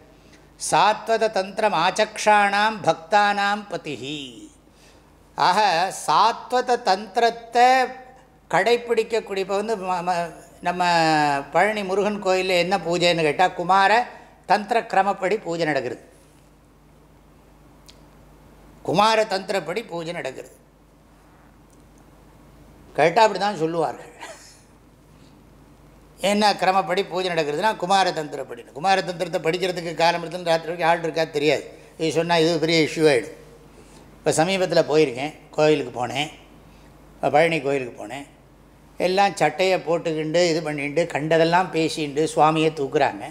சாத்வத தந்திரம் ஆச்சக்ஷானாம் பக்தானாம் பதிஹி. ஆக சாத்வத தந்திரத்தை கடைப்பிடிக்கக்கூடிய இப்போ வந்து நம்ம பழனி முருகன் கோயிலில் என்ன பூஜைன்னு கேட்டால் குமார தந்திர கிரமப்படி பூஜை நடக்கிறது குமார தந்திரப்படி பூஜை நடக்கிறது கரெக்டாக அப்படி தான் சொல்லுவார்கள். என்ன கிரமப்படி பூஜை நடக்கிறதுனா குமார தந்திரப்படி குமார தந்திரத்தை படிக்கிறதுக்கு காலம் இருந்து ராத்திரி வரைக்கும் ஆள் இருக்கா தெரியாது. இது சொன்னால் இது பெரிய இஷ்யூ ஆகிடும் இப்போ சமீபத்தில் போயிருக்கேன் கோயிலுக்கு போனேன். பழனி கோயிலுக்கு போனேன். எல்லாம் சட்டையை போட்டுக்கிண்டு இது பண்ணிட்டு கண்டதெல்லாம் பேசிண்டு சுவாமியை தூக்குறாங்க.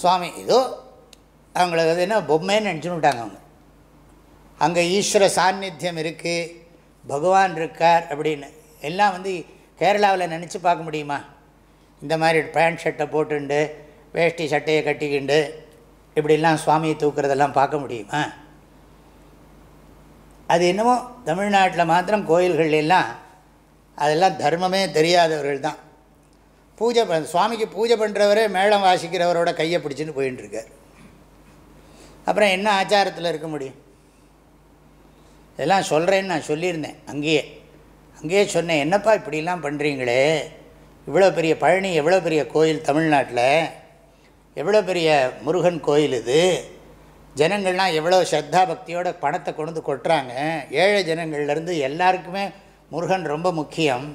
சுவாமி ஏதோ அவங்களுக்கு அது என்ன பொம்மைன்னு நினச்சுன்னு விட்டாங்க அவங்க. அங்கே ஈஸ்வர சாநித்தியம் இருக்குது பகவான் இருக்கார் அப்படின்னு. எல்லாம் வந்து கேரளாவில் நினச்சி பார்க்க முடியுமா? இந்த மாதிரி பேண்ட் ஷர்ட்டை போட்டுண்டு வேஷ்டி சட்டையை கட்டிக்கிண்டு இப்படிலாம் சுவாமியை தூக்குறதெல்லாம் பார்க்க முடியுமா? அது என்னமோ தமிழ்நாட்டில் மாத்திரம் கோயில்கள் எல்லாம் அதெல்லாம் தர்மமே தெரியாதவர்கள் தான். பூஜை பண் சுவாமிக்கு பூஜை பண்ணுறவரே மேளம் வாசிக்கிறவரோட கையை பிடிச்சின்னு போயின்னு இருக்கார். அப்புறம் என்ன ஆச்சாரத்தில் இருக்க முடியும்? இதெல்லாம் சொல்கிறேன்னு நான் சொல்லியிருந்தேன். அங்கேயே. அங்கேயே சொன்னேன் என்னப்பா இப்படிலாம் பண்ணுறீங்களே இவ்வளோ பெரிய பழனி எவ்வளோ பெரிய கோயில் தமிழ்நாட்டில்? எவ்வளோ பெரிய முருகன் கோயில் இது? ஜனங்கள்லாம் எவ்வளோ ஸ்ரத்தா பக்தியோட பணத்தை கொண்டு வந்து கொட்டுறாங்க? ஏழை ஜனங்கள்லேருந்து எல்லாருக்குமே முருகன் ரொம்ப முக்கியம்.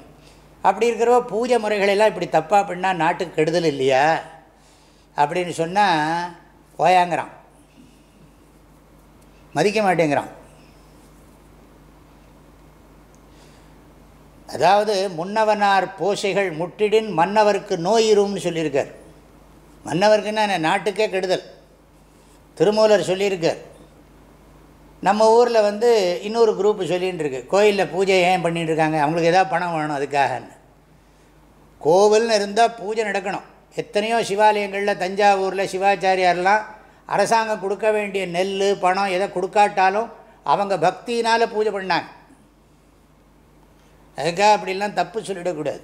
அப்படி இருக்கிறவ பூஜை முறைகளெல்லாம் இப்படி தப்பாக பண்ணால் நாட்டுக்கு கெடுதல் இல்லையா? அப்படின்னு சொன்னால் ஓயாங்கிறான் மதிக்க மாட்டேங்கிறான். அதாவது முன்னவனார் போஷைகள் முட்டிடின் மன்னவருக்கு நோயிரும்னு சொல்லியிருக்கார். மன்னவருக்குன்னா என்ன நாட்டுக்கே கெடுதல். திருமூலர் சொல்லியிருக்கார். நம்ம ஊரில் வந்து இன்னொரு குரூப்பு சொல்லிகிட்டு இருக்கு கோயிலில் பூஜை ஏன் பண்ணிகிட்டு இருக்காங்க அவங்களுக்கு எதாவது பணம் வேணும் அதுக்காகன்னு. கோவில்னு இருந்தால் பூஜை நடக்கணும். எத்தனையோ சிவாலயங்களில் தஞ்சாவூரில் சிவாச்சாரியார்லாம் அரசாங்கம் கொடுக்க வேண்டிய நெல் பணம் எதை கொடுக்காட்டாலும் அவங்க பக்தியினால் பூஜை பண்ணாங்க. அதுக்காக அப்படிலாம் தப்பு சொல்லிடக்கூடாது.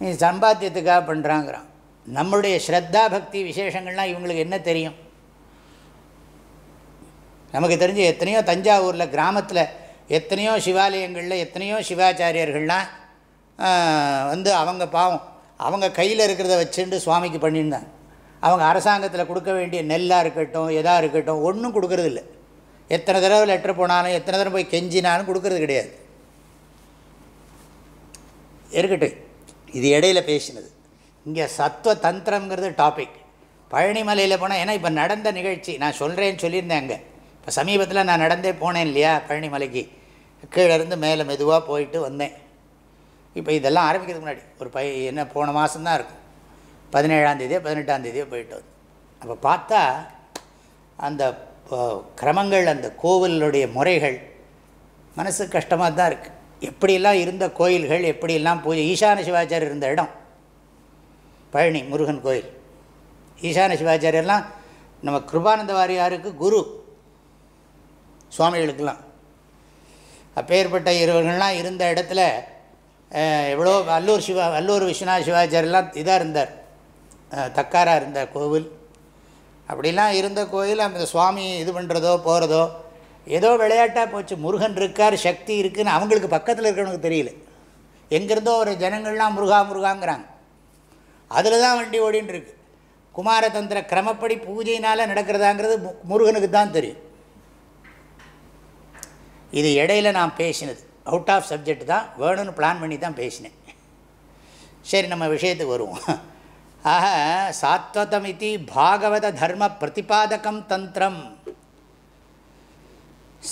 நீ சம்பாத்தியத்துக்காக பண்ணுறாங்கிறான் நம்மளுடைய ஸ்ரத்தா பக்தி விசேஷங்கள்லாம் இவங்களுக்கு என்ன தெரியும்? நமக்கு தெரிஞ்சு எத்தனையோ தஞ்சாவூரில் கிராமத்தில் எத்தனையோ சிவாலயங்களில் எத்தனையோ சிவாச்சாரியர்கள்லாம் வந்து அவங்க பாவம் அவங்க கையில் இருக்கிறத வச்சுட்டு சுவாமிக்கு பண்ணியிருந்தாங்க. அவங்க அரசாங்கத்தில் கொடுக்க வேண்டிய நெல்லாக இருக்கட்டும் எதாக இருக்கட்டும் ஒன்றும் கொடுக்கறதில்ல. எத்தனை தடவை லெட்டர் போனாலும் எத்தனை தடவை போய் கெஞ்சினாலும் கொடுக்கறது கிடையாது. இருக்கட்டும். இது இடையில பேசினது. இங்கே சத்துவ தந்திரங்கிறது டாபிக் பழனிமலையில் போனால் ஏன்னா இப்போ நடந்த நிகழ்ச்சி நான் சொல்கிறேன்னு சொல்லியிருந்தேன் அங்கே. இப்போ சமீபத்தில் நான் நடந்தே போனேன் இல்லையா பழனிமலைக்கு. கீழேருந்து மேலே மெதுவாக போயிட்டு வந்தேன். இப்போ இதெல்லாம் ஆரம்பிக்கிறதுக்கு முன்னாடி ஒரு பை என்ன போன மாதம்தான் இருக்கும். பதினேழாந்தேதியோ பதினெட்டாந்தேதியோ போயிட்டு வந்தேன். அப்போ பார்த்தா அந்த கிரமங்கள் அந்த கோவிலுடைய முறைகள் மனசு கஷ்டமாக தான் இருக்குது எப்படியெல்லாம் இருந்த கோயில்கள் எப்படியெல்லாம் பூஜை ஈசான சிவாச்சாரியர் இருந்த இடம்? பழனி முருகன் கோயில். ஈசான சிவாச்சாரியர்லாம் நம்ம கிருபானந்த வாரியாருக்கு குரு சுவாமிகளுக்கெல்லாம். அப்பேற்பட்ட இருவர்கள்லாம் இருந்த இடத்துல எவ்வளோ அல்லூர் சிவா அல்லூர் விஸ்வநாத சிவாச்சாரியெல்லாம் இதாக இருந்தார். தக்காராக இருந்த கோவில். அப்படிலாம் இருந்த கோயில் அந்த சுவாமி இது பண்ணுறதோ போகிறதோ ஏதோ விளையாட்டாக போச்சு. முருகன் இருக்கார் சக்தி இருக்குதுன்னு அவங்களுக்கு பக்கத்தில் இருக்கிறவனுக்கு தெரியல. எங்கேருந்தோ ஒரு ஜனங்கள்லாம் முருகா முருகாங்கிறாங்க. அதில் தான் வண்டி ஓடின்னு இருக்கு குமாரதந்திர கிரமப்படி பூஜையினால் நடக்கிறதாங்கிறது மு- முருகனுக்கு தான் தெரியும். இது இடையில நான் பேசினது. அவுட் ஆஃப் சப்ஜெக்ட் தான். வேணும்னு பிளான் பண்ணி தான் பேசினேன். சரி நம்ம விஷயத்துக்கு வருவோம். ஆக சாத்வதமிதி பாகவத தர்ம பிரதிபாதகம் தந்திரம்.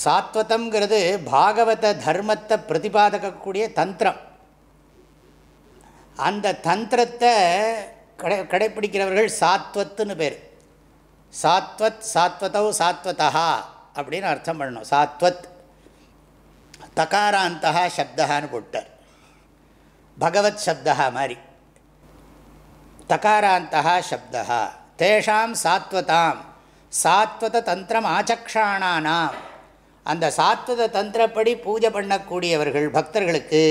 சாத்வதம்ங்கிறது பாகவத தர்மத்தை பிரதிபாதக்கக்கூடிய தந்திரம். அந்த தந்திரத்தை கடை கடைப்பிடிக்கிறவர்கள் சாத்வத்துன்னு பேர். சாத்வத் சாத்வதௌ சாத்வதா அப்படின்னு அர்த்தம் பண்ணணும். சாத்வத் தகாராந்தா சப்தகான்னு போட்டார். பகவத் சப்தா மாதிரி. தகாராந்தா சப்தா தேஷாம் சாத்வதாம். சாத்வத தந்திரம் ஆச்சக்ஷாணானாம். அந்த சாத்வத தந்திரப்படி பூஜை பண்ணக்கூடியவர்கள் பக்தர்களுக்கு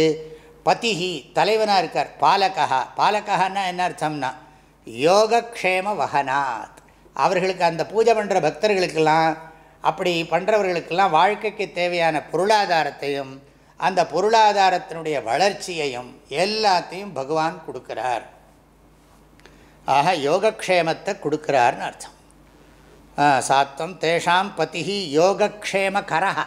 பதிஹி தலைவனாக இருக்கார் பாலகா பாலகான்னா என்ன அர்த்தம்னா யோகக்ஷேம வகனாத் அவர்களுக்கு அந்த பூஜை பண்ணுற பக்தர்களுக்கெல்லாம் அப்படி பண்ணுறவர்களுக்கெல்லாம் வாழ்க்கைக்கு தேவையான பொருளாதாரத்தையும் அந்த பொருளாதாரத்தினுடைய வளர்ச்சியையும் எல்லாத்தையும் பகவான் கொடுக்கிறார். ஆக யோகக்ஷேமத்தை கொடுக்கிறார்னு அர்த்தம். சாத்வம் தேஷாம் பதிஹி யோகக்ஷேம கரஹ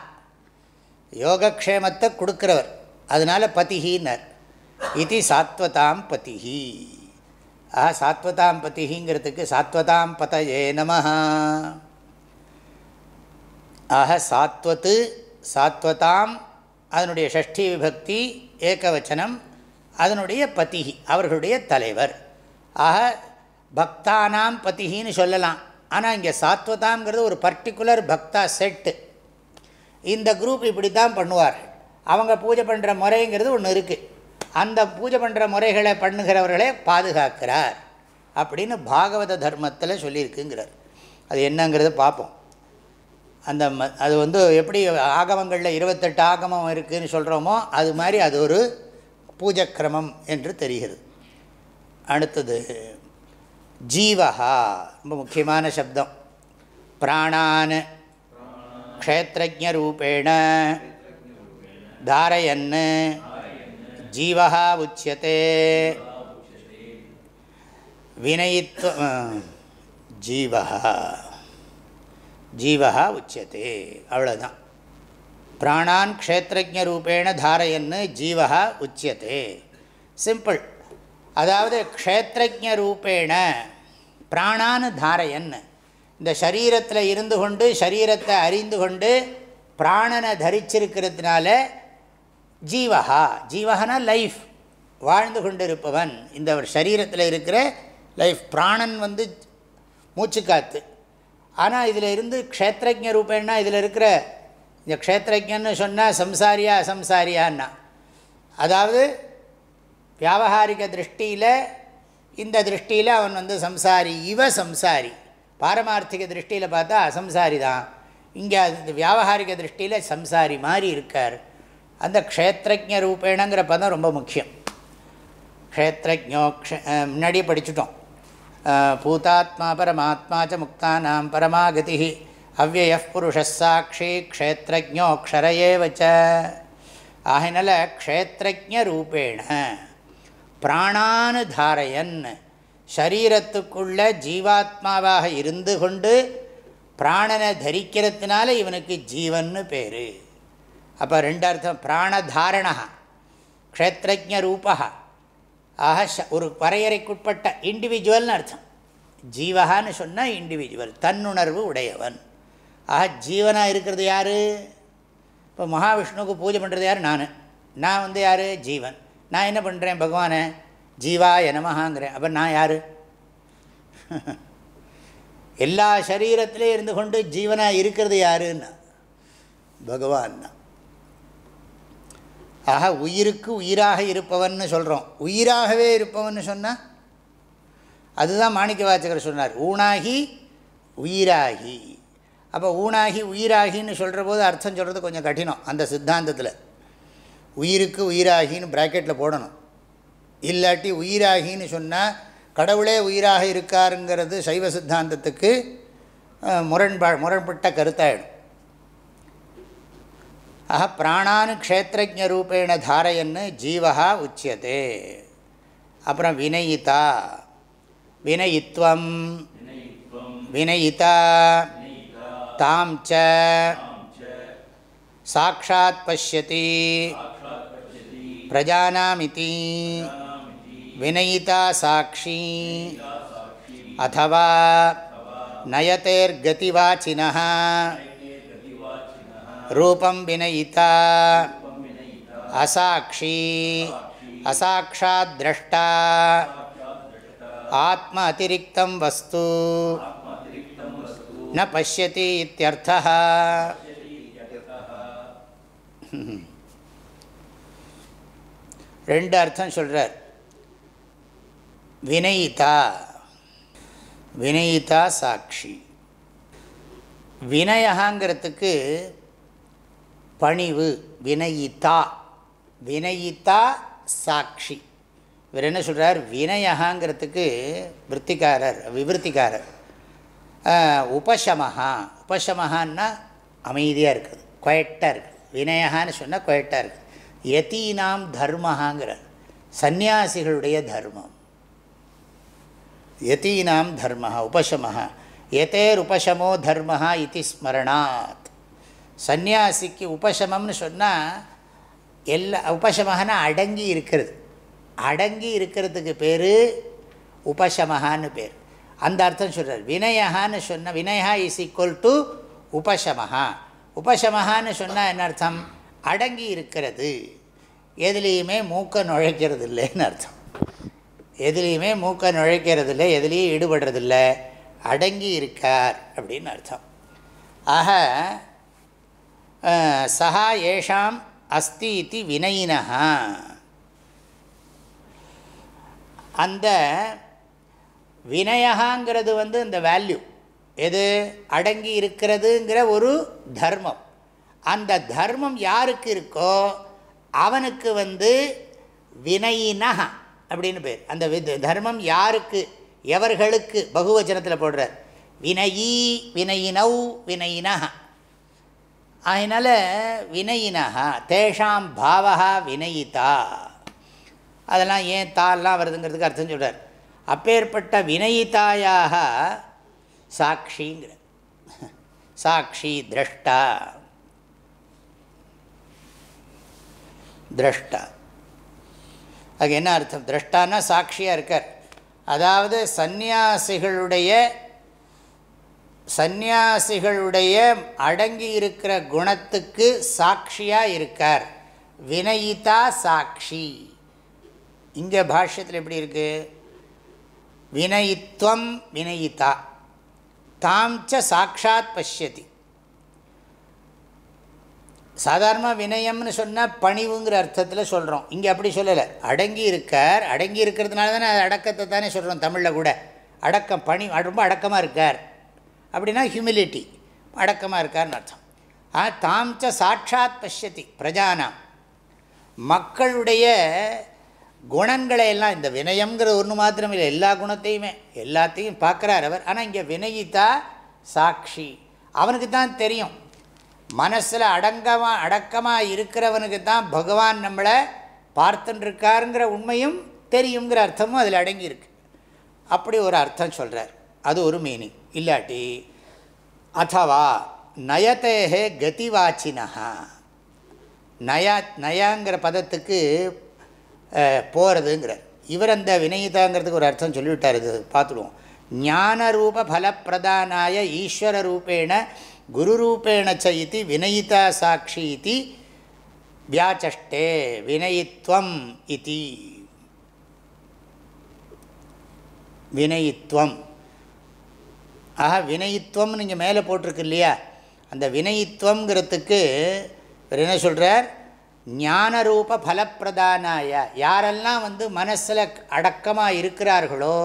யோகக்ஷேமத்தை கொடுக்குறவர். அதனால் பதிஹின்னர். இது சாத்வதாம் பதிஹி. ஆஹா சாத்வதாம் பதிஹிங்கிறதுக்கு சாத்வதாம் பதயே நம ஆஹ சாத்வத்து சாத்வதாம் அதனுடைய ஷஷ்டி விபக்தி ஏகவச்சனம் அதனுடைய பதிஹி அவர்களுடைய தலைவர். ஆக பக்தானாம் பதிஹின்னு சொல்லலாம். ஆனால் இங்கே சாத்வதாங்கிறது ஒரு பர்டிகுலர் பக்தா செட்டு இந்த குரூப் இப்படி தான் பண்ணுவார். அவங்க பூஜை பண்ணுற முறைங்கிறது ஒன்று இருக்குது அந்த பூஜை பண்ணுற முறைகளை பண்ணுகிறவர்களே பாதுகாக்கிறார் அப்படின்னு பாகவத தர்மத்தில் சொல்லியிருக்குங்கிறார். அது என்னங்கிறத பார்ப்போம் அந்த ம அது வந்து எப்படி ஆகமங்களில் இருபத்தெட்டு ஆகமம் இருக்குதுன்னு சொல்கிறோமோ அது மாதிரி அது ஒரு பூஜக்கிரமம் என்று தெரிகிறது. அடுத்தது ஜீவஹா ரொம்ப முக்கியமான சப்தம். பிராணான் க்ஷேத்திரஜரூபேண தாரயன் ஜீவஹா உச்சியதே. வினயித்வ ஜீவஹா. ஜீவஹா உச்சியதே அவ்வளோதான் பிராணான் க்ஷேத்திரஜரூபேண தாரயன்னு ஜீவஹா உச்சியதே. சிம்பிள். அதாவது க்ஷேத்திரஜரூபேண பிராணான் தாரையன் இந்த சரீரத்தில் இருந்து கொண்டு சரீரத்தை அறிந்து கொண்டு பிராணனை தரிச்சிருக்கிறதுனால ஜீவஹா ஜீவகனா லைஃப் வாழ்ந்து கொண்டிருப்பவன். இந்த ஒரு சரீரத்தில் இருக்கிற லைஃப் பிராணன் வந்து மூச்சுக்காத்து ஆனால் இதில் இருந்து க்ஷேத்திரஜ ரூபேன்னா இதில் இருக்கிற இந்த க்ஷேத்திரஜன்னு சொன்னால் சம்சாரியா அசம்சாரியான்னா. அதாவது வியாபகாரிக திருஷ்டியில் இந்த திருஷ்டியில் அவன் வந்து சம்சாரி இவ சம்சாரி. பாரமார்த்திக திருஷ்டியில் பார்த்தா அசம்சாரி தான். இங்கே இந்த வியாபகாரிக திருஷ்டியில் சம்சாரி மாதிரி இருக்கார். அந்த க்ஷேத்திரஜ ரூபேணங்கிற பதம் ரொம்ப முக்கியம். க்ஷேத்ரஜோ முன்னாடியே படிச்சுட்டோம். பூதாத்மா பரமாத்மா ச முக்தானாம் பரமாகதி அவ்வய புருஷசாட்சி க்ஷேத்திரஜோக்ஷர ஏவச்ச ஆகினால க்ஷேத்திரஜ ரூபேண பிராணானு தாரயன் சரீரத்துக்குள்ள ஜீவாத்மாவாக இருந்து கொண்டு பிராணனை தரிக்கிறதுனால இவனுக்கு ஜீவன்னு பேர். அப்போ ரெண்டு அர்த்தம் பிராணதாரணா க்ஷேத்திரஜ ரூபா. ஆக ஒரு வரையறைக்குட்பட்ட இண்டிவிஜுவல்னு அர்த்தம். ஜீவகான்னு சொன்னால் இண்டிவிஜுவல் தன்னுணர்வு உடையவன். ஆக ஜீவனாக இருக்கிறது யார்? இப்போ மகாவிஷ்ணுவுக்கு பூஜை பண்ணுறது யார்? நான். நான் வந்து யார்? ஜீவன். நான் என்ன பண்ணுறேன் பகவானை ஜீவா எனமஹாங்கிறேன் அப்போ நான் யார்? எல்லா சரீரத்திலே இருந்து கொண்டு ஜீவனாக இருக்கிறது யாருன்னா? பகவான் தான். ஆக உயிருக்கு உயிராக இருப்பவன்னு சொல்கிறோம் உயிராகவே இருப்பவன் சொன்னால் அதுதான் மாணிக்க வாச்சகர் சொன்னார். ஊனாகி உயிராகி. அப்போ ஊனாகி உயிராகின்னு சொல்கிற போது அர்த்தம் சொல்கிறது கொஞ்சம் கடினம். அந்த சித்தாந்தத்தில். உயிருக்கு உயிராகின்னு ப்ராக்கெட்டில் போடணும். இல்லாட்டி உயிராகின்னு சொன்னால் கடவுளே உயிராக இருக்காருங்கிறது சைவ சித்தாந்தத்துக்கு முரண்பா முரண்பட்ட கருத்தாயிடும். ஆக பிராணானு க்ஷேத்திரஜ ரூபேண தாரையன்னு ஜீவகா உச்சியதே. அப்புறம் வினயிதா வினயித்வம் வினயிதா தாம் ச சாட்சாத் பசியதி प्रजानामिति। विनयिता साक्षी। अथवा नयतेर्गतिवाचिनः। रूपं विनयिता। असाक्षी। असाक्षाद्द्रष्टा आत्म अतिरिक्तं वस्तु। न पश्यति इत्यर्थः। ரெண்டு அர்த்தம் சொல்கிறார் வினயிதா வினயிதா சாட்சி. வினயகாங்கிறதுக்கு பணிவு வினயிதா வினயிதா சாட்சி. இவர் என்ன சொல்கிறார் வினயகாங்கிறதுக்கு விற்த்திக்காரர் விவருத்திக்காரர். உபசமஹா. உபசமஹான்னா அமைதியாக இருக்குது குவைட்டாக இருக்குது. வினயகான்னு சொன்னால் குவைட்டாக இருக்குது. யத்தீனாம் தர்மஹாங்கிறார். சந்நியாசிகளுடைய தர்மம். யத்தீனாம் தர்ம உபசமஹா. எதேர் உபசமோ தர்ம இது ஸ்மரணாத். சந்நியாசிக்கு உபசமம்னு சொன்னால் எல்லா உபசமகனா அடங்கி இருக்கிறது. அடங்கி இருக்கிறதுக்கு பேர் உபசமகான்னு பேர். அந்த அர்த்தம் சொல்கிறார் வினயகான்னு சொன்ன வினயா இஸ் ஈக்குவல் டு உபசமஹா. உபசமஹான்னு சொன்னால் என்ன அர்த்தம்? அடங்கி இருக்கிறது எதுலேயுமே மூக்கை நுழைக்கிறது இல்லைன்னு அர்த்தம். எதுலேயுமே மூக்க நுழைக்கிறது இல்லை எதுலேயும் ஈடுபடுறதில்ல. அடங்கி இருக்கார் அப்படின்னு அர்த்தம். ஆக சஹா ஏஷாம் அஸ்தி இது வினயினஹா. அந்த வினயகாங்கிறது வந்து இந்த வேல்யூ. எது? அடங்கி இருக்கிறதுங்கிற ஒரு தர்மம். அந்த தர்மம் யாருக்கு இருக்கோ அவனுக்கு வந்து வினயினஹா அப்படின்னு பேர். அந்த தர்மம் யாருக்கு? எவர்களுக்கு? பகுவச்சனத்தில் போடுறார். வினயி வினயினௌ வினயினஹா அதனால் வினயினஹா தேஷாம் பாவா வினயிதா. அதெல்லாம் ஏன் தாலாம் வருதுங்கிறதுக்கு அர்த்தம் சொல்கிறார் அப்பேற்பட்ட வினயிதாயாக சாட்சிங்கிற சாட்சி திரஷ்டா. திரஷ்டா. அது என்ன அர்த்தம்? திரஷ்டானா சாட்சியாக இருக்கார். அதாவது சந்நியாசிகளுடைய சந்நியாசிகளுடைய அடங்கி இருக்கிற குணத்துக்கு சாட்சியாக இருக்கார். வினயிதா சாட்சி. இங்கே பாஷ்யத்தில் எப்படி இருக்குது வினயித்வம் வினயிதா தாம் ச சாட்சாத் பசியதி சாதாரண வினயம்னு சொன்னால் பணிவுங்கிற அர்த்தத்தில் சொல்கிறோம் இங்கே அப்படி சொல்லலை. அடங்கி இருக்கார். அடங்கி இருக்கிறதுனால தானே அது அடக்கத்தை தானே சொல்கிறோம் தமிழில் கூட. அடக்கம் பணி ரொம்ப அடக்கமாக இருக்கார். அப்படின்னா ஹியூமிலிட்டி அடக்கமாக இருக்கார்னு அர்த்தம். ஆ தாம் சாட்சாத் பசியதி பிரஜானாம். மக்களுடைய குணங்களை எல்லாம் இந்த வினயம்ங்கிற ஒன்று மாத்திரம் இல்லை எல்லா குணத்தையுமே எல்லாத்தையும் பார்க்குறார் அவர். ஆனால் இங்கே வினயித்தா சாட்சி. அவனுக்கு தான் தெரியும். மனசில் அடங்கமாக அடக்கமாக இருக்கிறவனுக்கு தான் பகவான் நம்மளை பார்த்துட்டுருக்காருங்கிற உண்மையும் தெரியுங்கிற அர்த்தமும் அதில் அடங்கியிருக்கு. அப்படி ஒரு அர்த்தம் சொல்கிறார் அது ஒரு மீனிங் இல்லாட்டி அதுவா நயத்தேகே கதிவாச்சினஹா. நயா நயாங்கிற பதத்துக்கு போகிறதுங்கிறார் இவர் அந்த வினயிதாங்கிறதுக்கு ஒரு அர்த்தம் சொல்லிவிட்டார். இது பார்த்துடுவோம். ஞான ரூப பலப்பிரதானாய ஈஸ்வர ரூபேண குரு ரூபேண வினயிதா சாட்சி இது வியாச்சஷ்டே வினயித்வம் இது. வினயித்வம் ஆஹா வினயித்துவம் நீங்கள் மேலே போட்டிருக்கு இல்லையா? அந்த வினயித்வங்கிறதுக்கு இவர் என்ன சொல்கிறார் ஞானரூப ஃபலப்பிரதானாய யாரெல்லாம் வந்து மனசில் அடக்கமாக இருக்கிறார்களோ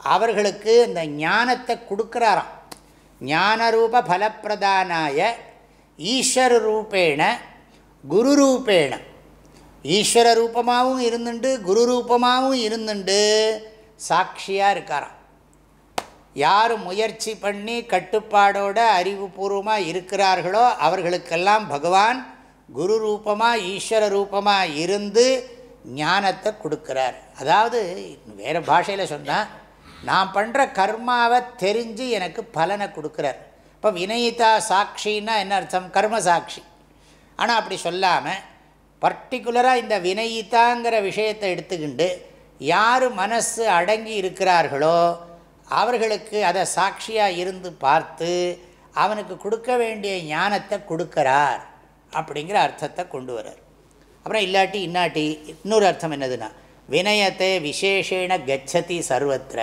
அவர்களுக்கு இந்த ஞானத்தை கொடுக்குறாராம். ஞானரூப பலப்பிரதானாய ஈஸ்வர ரூபேண குரு ரூபேண ஈஸ்வர ரூபமாகவும் இருந்துண்டு குரு ரூபமாகவும் இருந்துண்டு. சாட்சியாக இருக்காராம். யார் முயற்சி பண்ணி கட்டுப்பாடோட அறிவுபூர்வமாக இருக்கிறார்களோ அவர்களுக்கெல்லாம் பகவான் குரு ரூபமாக ஈஸ்வர ரூபமாக இருந்து ஞானத்தை கொடுக்குறார். அதாவது வேறு பாஷையில் சொன்னால் நான் பண்ணுற கர்மாவை தெரிஞ்சு எனக்கு பலனை கொடுக்குறார். இப்போ வினயிதா சாட்சின்னா என்ன அர்த்தம்? கர்ம சாட்சி. ஆனால் அப்படி சொல்லாமல் பர்டிகுலராக இந்த வினயிதாங்கிற விஷயத்தை எடுத்துக்கிண்டு யார் மனசு அடங்கி இருக்கிறார்களோ அவர்களுக்கு அதை சாட்சியாக இருந்து பார்த்து அவனுக்கு கொடுக்க வேண்டிய ஞானத்தை கொடுக்கிறார் அப்படிங்கிற அர்த்தத்தை கொண்டு வரார் அப்புறம் இல்லாட்டி இன்னாட்டி இன்னொரு அர்த்தம் என்னதுன்னா வினயத்தை விசேஷேன கச்சதி சர்வத்திர.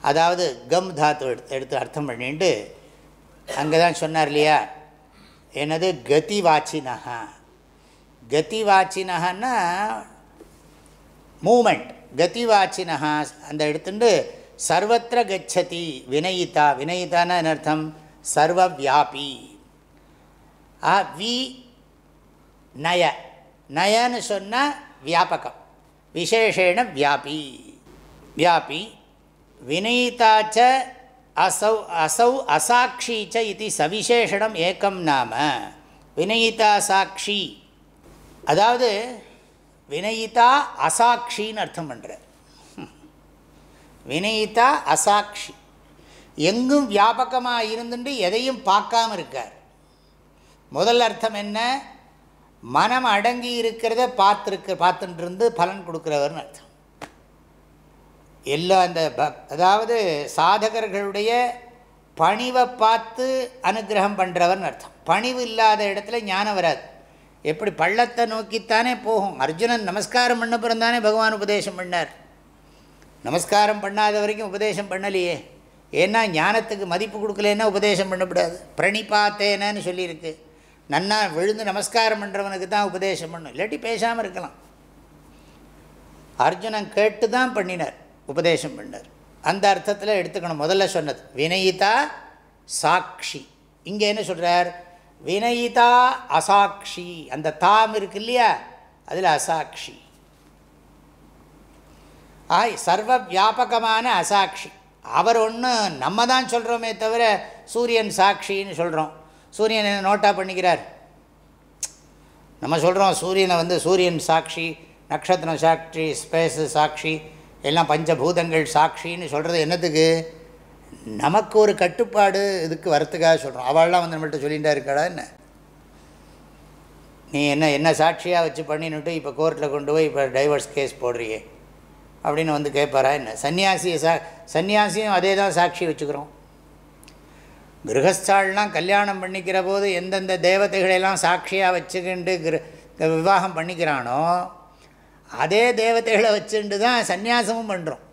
அதாவது கம் தாத்து எடுத்து எடுத்து அர்த்தம் பண்ணிட்டு அங்கே தான் சொன்னார் இல்லையா? என்னது? கதி வாச்சினஹா கதி வாச்சினஹன்னா மூமெண்ட். கதி வாச்சினஹா அந்த எடுத்துட்டு சர்வத்திர கச்சதி வினயிதா வினயிதான்னா என்ன அர்த்தம்? சர்வவியாபி. ஆ வி நய. நயன்னு சொன்னால் வியாபகம். விசேஷேண வியாபி. வியாபி வினயிதாச்ச அசௌ அசௌ அசாட்சி ச இது சவிசேஷனம் ஏக்கம் நாம. வினயிதா சாட்சி அதாவது வினயிதா அசாட்சின்னு அர்த்தம் பண்ணுறார் வினயிதா அசாட்சி எங்கும் வியாபகமாக இருந்துட்டு எதையும் பார்க்காம இருக்கார். முதல் அர்த்தம் என்ன? மனம் அடங்கி இருக்கிறத பார்த்துருக்க பார்த்துட்டு இருந்து பலன் கொடுக்குறவர்னு அர்த்தம். எல்லா அந்த அதாவது சாதகர்களுடைய பணிவை பார்த்து அனுகிரகம் பண்ணுறவர்னு அர்த்தம். பணிவு இல்லாத இடத்துல ஞானம் வராது. எப்படி பள்ளத்தை நோக்கித்தானே போகும். அர்ஜுனன் நமஸ்காரம் பண்ண பிறந்தானே பகவான் உபதேசம் பண்ணார். நமஸ்காரம் பண்ணாத வரைக்கும் உபதேசம் பண்ணலையே. ஏன்னா ஞானத்துக்கு மதிப்பு கொடுக்கலன்னா உபதேசம் பண்ணக்கூடாது பிரணிபாத்தேனன்னு சொல்லியிருக்கு. நன்னா விழுந்து நமஸ்காரம் பண்ணுறவனுக்கு தான் உபதேசம் பண்ணும். இல்லாட்டி பேசாமல் இருக்கலாம். அர்ஜுனன் கேட்டு தான் பண்ணினார். உபதேசம் பண்ணார். அந்த அர்த்தத்தில் எடுத்துக்கணும். முதல்ல சொன்னது வினயிதா சாட்சி. இங்கே என்ன சொல்கிறார் வினயிதா அசாட்சி. அந்த தாம் இருக்கு இல்லையா? அதில் அசாட்சி. ஆய் சர்வ வியாபகமான அசாட்சி. அவர் ஒன்று நம்ம தான் சொல்கிறோமே தவிர சூரியன் சாட்சின்னு சொல்கிறோம் சூரியன் என்ன நோட்டாக பண்ணிக்கிறார்? நம்ம சொல்கிறோம் சூரியனை வந்து சூரியன் சாட்சி நட்சத்திரம் சாட்சி ஸ்பேஸு சாட்சி எல்லாம் பஞ்சபூதங்கள் சாட்சின்னு சொல்கிறது என்னத்துக்கு? நமக்கு ஒரு கட்டுப்பாடு இதுக்கு வரத்துக்காக சொல்கிறோம் அவள்லாம் வந்து நம்மள்ட்ட சொல்லிகிட்டா இருக்காடா என்ன? நீ என்ன என்ன சாட்சியாக வச்சு பண்ணினுட்டு இப்போ கோர்ட்டில் கொண்டு போய் இப்போ டைவர்ஸ் கேஸ் போடுறியே? அப்படின்னு வந்து கேட்பாரா என்ன? சன்னியாசியை சா சன்னியாசியும் அதே தான் சாட்சி வச்சுக்கிறோம். கிரகஸ்தாள்லாம் கல்யாணம் பண்ணிக்கிற போது எந்தெந்த தேவதைகளெல்லாம் சாட்சியாக வச்சுக்கிண்டு கிர விவாகம் பண்ணிக்கிறானோ அதே தேவதைகளை வச்சுட்டு தான் சந்நியாசமும் பண்ணுறோம்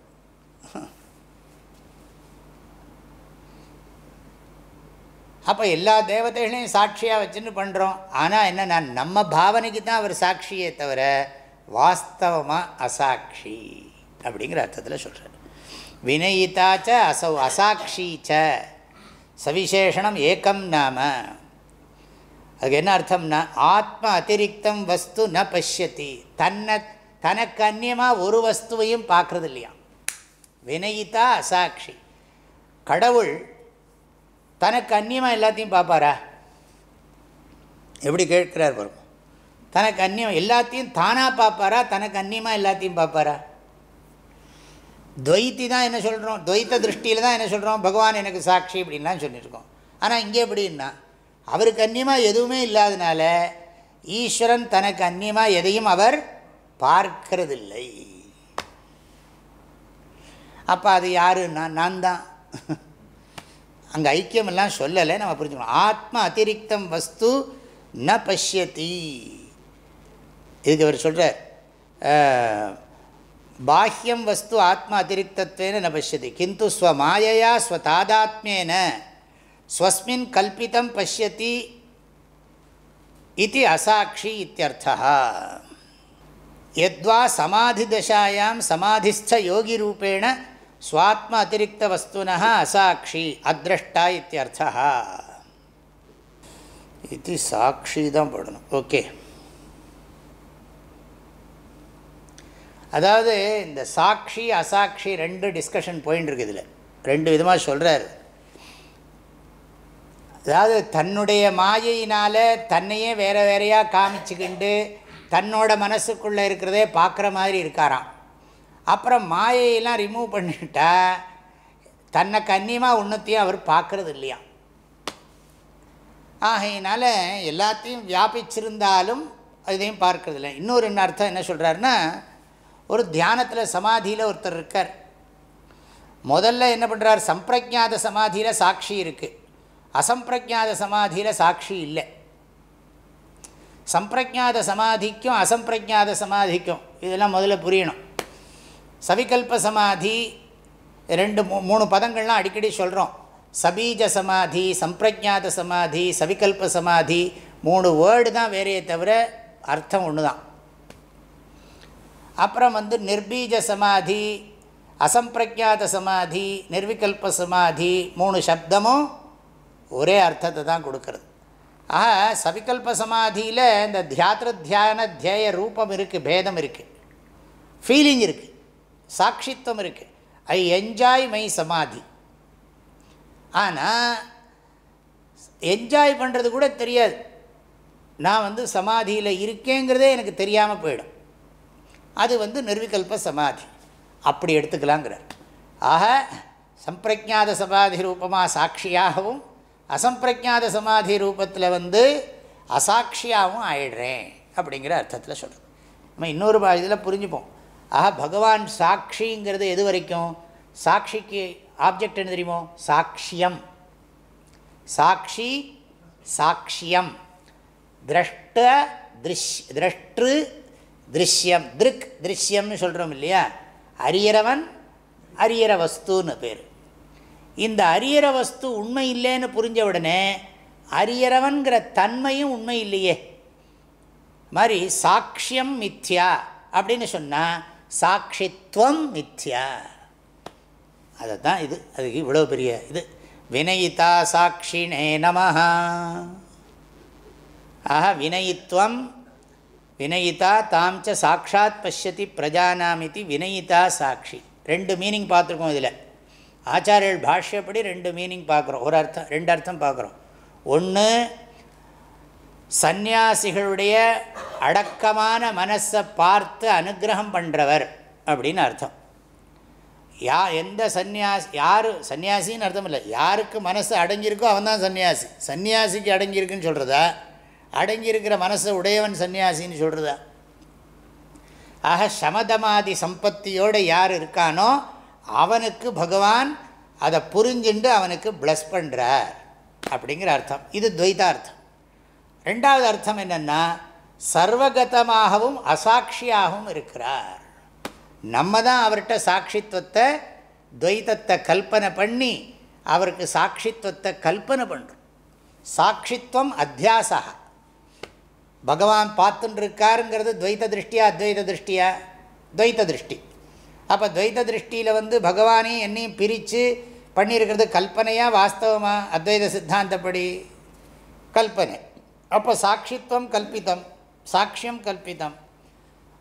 அப்போ எல்லா தேவதைகளையும் சாட்சியாக வச்சுன்னு பண்ணுறோம் ஆனால் என்ன நான் நம்ம பாவனைக்கு தான் அவர் சாட்சியே தவிர வாஸ்தவமாக அசாட்சி அப்படிங்கிற அர்த்தத்தில் சொல்கிறார் வினயிதாச்ச அசௌ அசாட்சி ச சவிசேஷனம் ஏக்கம் நாம. அதுக்கு என்ன அர்த்தம்னா ஆத்ம அதிரிக்தம் வஸ்து ந பசியத்தி தன்னை தனக்கு அந்நியமாக ஒரு வஸ்துவையும் பார்க்குறது இல்லையா வினயிதா அசாட்சி. கடவுள் தனக்கு அந்நியமாக எல்லாத்தையும் பார்ப்பாரா? எப்படி கேட்குறார் பாருங்க. தனக்கு அந்நியம் எல்லாத்தையும் தானாக பார்ப்பாரா? தனக்கு அந்நியமாக எல்லாத்தையும் பார்ப்பாரா? துவைத்தி தான் என்ன சொல்கிறோம் துவைத்த திருஷ்டியில் தான் என்ன சொல்கிறோம் பகவான் எனக்கு சாட்சி அப்படின்லாம் சொல்லியிருக்கோம். ஆனால் இங்கே எப்படின்னா அவருக்கு அந்நியமாக எதுவுமே இல்லாதனால ஈஸ்வரன் தனக்கு அந்நியமாக எதையும் அவர் பார்க்கறதில்லை. அப்போ அது யாருன்னா நான் தான். அங்கே ஐக்கியமெல்லாம் சொல்லலை நம்ம புரிஞ்சுக்கணும். ஆத்ம அதிரிக்தம் வஸ்து ந பஷ்யதி. இதுக்கு அவர் சொல்கிறார் பாஹ்யம் வஸ்து ஆத்ம அதிரிக்தத்வேன ந பசியதி கிந்து ஸ்வமாயையா ஸ்வதாதாத்மியேன ஸ்வஸ்மின் கல்பிதம் பசியதி இது அசாட்சி இத்தியர்த்தா எத்வா சமாதி தசாயாம் சமாதிஸ்த யோகி ரூபேண ஸ்வாத்ம அதிருக்த வஸ்துனா அசாட்சி அத்ரஷ்டா இத்தியர்த்தா இது சாட்சி தான் போடணும். ஓகே. அதாவது இந்த சாட்சி அசாட்சி ரெண்டு டிஸ்கஷன் போயின்னு இருக்குது இதில். ரெண்டு விதமாக சொல்கிறார் அதாவது தன்னுடைய மாயையினால் தன்னையே வேறு வேறையாக காமிச்சுக்கிண்டு தன்னோட மனசுக்குள்ளே இருக்கிறதே பார்க்குற மாதிரி இருக்காராம். அப்புறம் மாயையெல்லாம் ரிமூவ் பண்ணிட்டா தன்னை கன்னியமாக உன்னத்தையும் அவர் பார்க்குறது இல்லையா ஆகையினால் எல்லாத்தையும் வியாபிச்சிருந்தாலும் இதையும் பார்க்கறதில்ல இன்னொரு என்ன அர்த்தம் என்ன சொல்கிறாருன்னா ஒரு தியானத்தில் சமாதியில் ஒருத்தர் இருக்கார். முதல்ல என்ன பண்ணுறார் சம்பிரஜாத சமாதியில் சாட்சி இருக்குது அசம்பிரஜாத சமாதியில் சாட்சி இல்லை. சம்பிரஜாத சமாதிக்கும் அசம்பிரஜாத சமாதிக்கும். இதெல்லாம் முதல்ல புரியணும். சவிகல்ப சமாதி ரெண்டு மூ மூணு பதங்கள்லாம் அடிக்கடி சொல்கிறோம் சபீஜ சமாதி சம்பிரஜாத சமாதி சவிகல்ப சமாதி மூணு வேர்டு தான் வேறையே தவிர அர்த்தம் ஒன்று தான் அப்புறம் வந்து நிர்பீஜ சமாதி அசம்பிரக்ஞாத சமாதி நிர்விகல்ப சமாதி மூணு சப்தமும் ஒரே அர்த்தத்தை தான் கொடுக்கறது. ஆக சவிகல்ப சமாதியில் இந்த தியாத்திர தியான தியேய ரூபம் இருக்குது பேதம் இருக்குது ஃபீலிங் இருக்குது சாட்சித்வம் இருக்குது ஐ என்ஜாய் மை சமாதி. ஆனால் என்ஜாய் பண்ணுறது கூட தெரியாது. நான் வந்து சமாதியில் இருக்கேங்கிறதே எனக்கு தெரியாமல் போயிடும். அது வந்து நிர்விகல்ப சமாதி. அப்படி எடுத்துக்கலாங்கிறார். ஆக சம்பிரஜாத சமாதி ரூபமாக சாட்சியாகவும் அசம்பிரஜாத சமாதி ரூபத்தில் வந்து அசாட்சியாகவும் ஆயிடுறேன் அப்படிங்கிற அர்த்தத்தில் சொல்கிறோம் நம்ம இன்னொரு இதில் புரிஞ்சுப்போம். ஆக பகவான் சாட்சிங்கிறது எது வரைக்கும்? சாட்சிக்கு ஆப்ஜெக்ட் என்ன தெரியுமோ? சாட்சியம். சாட்சி சாட்சியம். திரஷ்ட திருஷ் திரஷ்டு திருஷ்யம் திருக் திருஷ்யம்னு சொல்கிறோம் இல்லையா? அரியறவன் அரியற வஸ்துன்னு பேர். இந்த அரியற வஸ்து உண்மை இல்லைன்னு புரிஞ்ச உடனே அரியறவன்கிற தன்மையும் உண்மை இல்லையே. மாதிரி சாட்சியம் மித்யா அப்படின்னு சொன்னால் சாட்சித்வம் மித்யா. அதை தான் இது. அதுக்கு இவ்வளோ பெரிய இது. வினயிதா சாட்சினே நமஹா. ஆஹா வினயித்வம் வினயிதா தாம் ச சாட்சாத் பசியதி பிரஜானாமிதி வினயிதா சாட்சி ரெண்டு மீனிங் பார்த்துருக்கோம் இதில். ஆச்சாரியர்கள் பாஷ்யப்படி ரெண்டு மீனிங் பார்க்குறோம். ஒரு அர்த்தம் ரெண்டு அர்த்தம் பார்க்குறோம். ஒன்று சந்நியாசிகளுடைய அடக்கமான மனசை பார்த்து அனுகிரகம் பண்ணுறவர் அப்படின்னு அர்த்தம். யா எந்த சந்நியாசி யார் சன்னியாசின்னு அர்த்தம் இல்லை. யாருக்கு மனசு அடங்கியிருக்கோ அவன் தான் சன்னியாசி சன்னியாசிக்கு அடங்கியிருக்குன்னு சொல்கிறதா அடங்கியிருக்கிற மனசை உடையவன் சன்னியாசின்னு சொல்கிறதா ஆக சமதமாதி சம்பத்தியோடு யார் இருக்கானோ அவனுக்கு பகவான் அதை புரிஞ்சுண்டு அவனுக்கு ப்ளஸ் பண்ணுறார் அப்படிங்கிற அர்த்தம். இது துவைதார்த்தம். ரெண்டாவது அர்த்தம் என்னென்னா சர்வகதமாகவும் அசாட்சியாகவும் இருக்கிறார். நம்ம தான் அவர்கிட்ட சாட்சித்துவத்தை துவைத்தத்தை கல்பனை பண்ணி அவருக்கு சாட்சித்துவத்தை கல்பனை பண்ணுறோம் சாட்சித்வம் அத்தியாசகா. பகவான் பார்த்துட்டுருக்காருங்கிறது துவைத்த திருஷ்டியா அத்வைத திருஷ்டியா? துவைத்த திருஷ்டி. அப்போ துவைத்த திருஷ்டியில் வந்து பகவானையும் என்னையும் பிரித்து பண்ணியிருக்கிறது கல்பனையாக வாஸ்தவமாக அத்வைத சித்தாந்தப்படி கல்பனை. அப்போ சாட்சித்வம் கல்பித்தம் சாட்சியம் கல்பித்தம்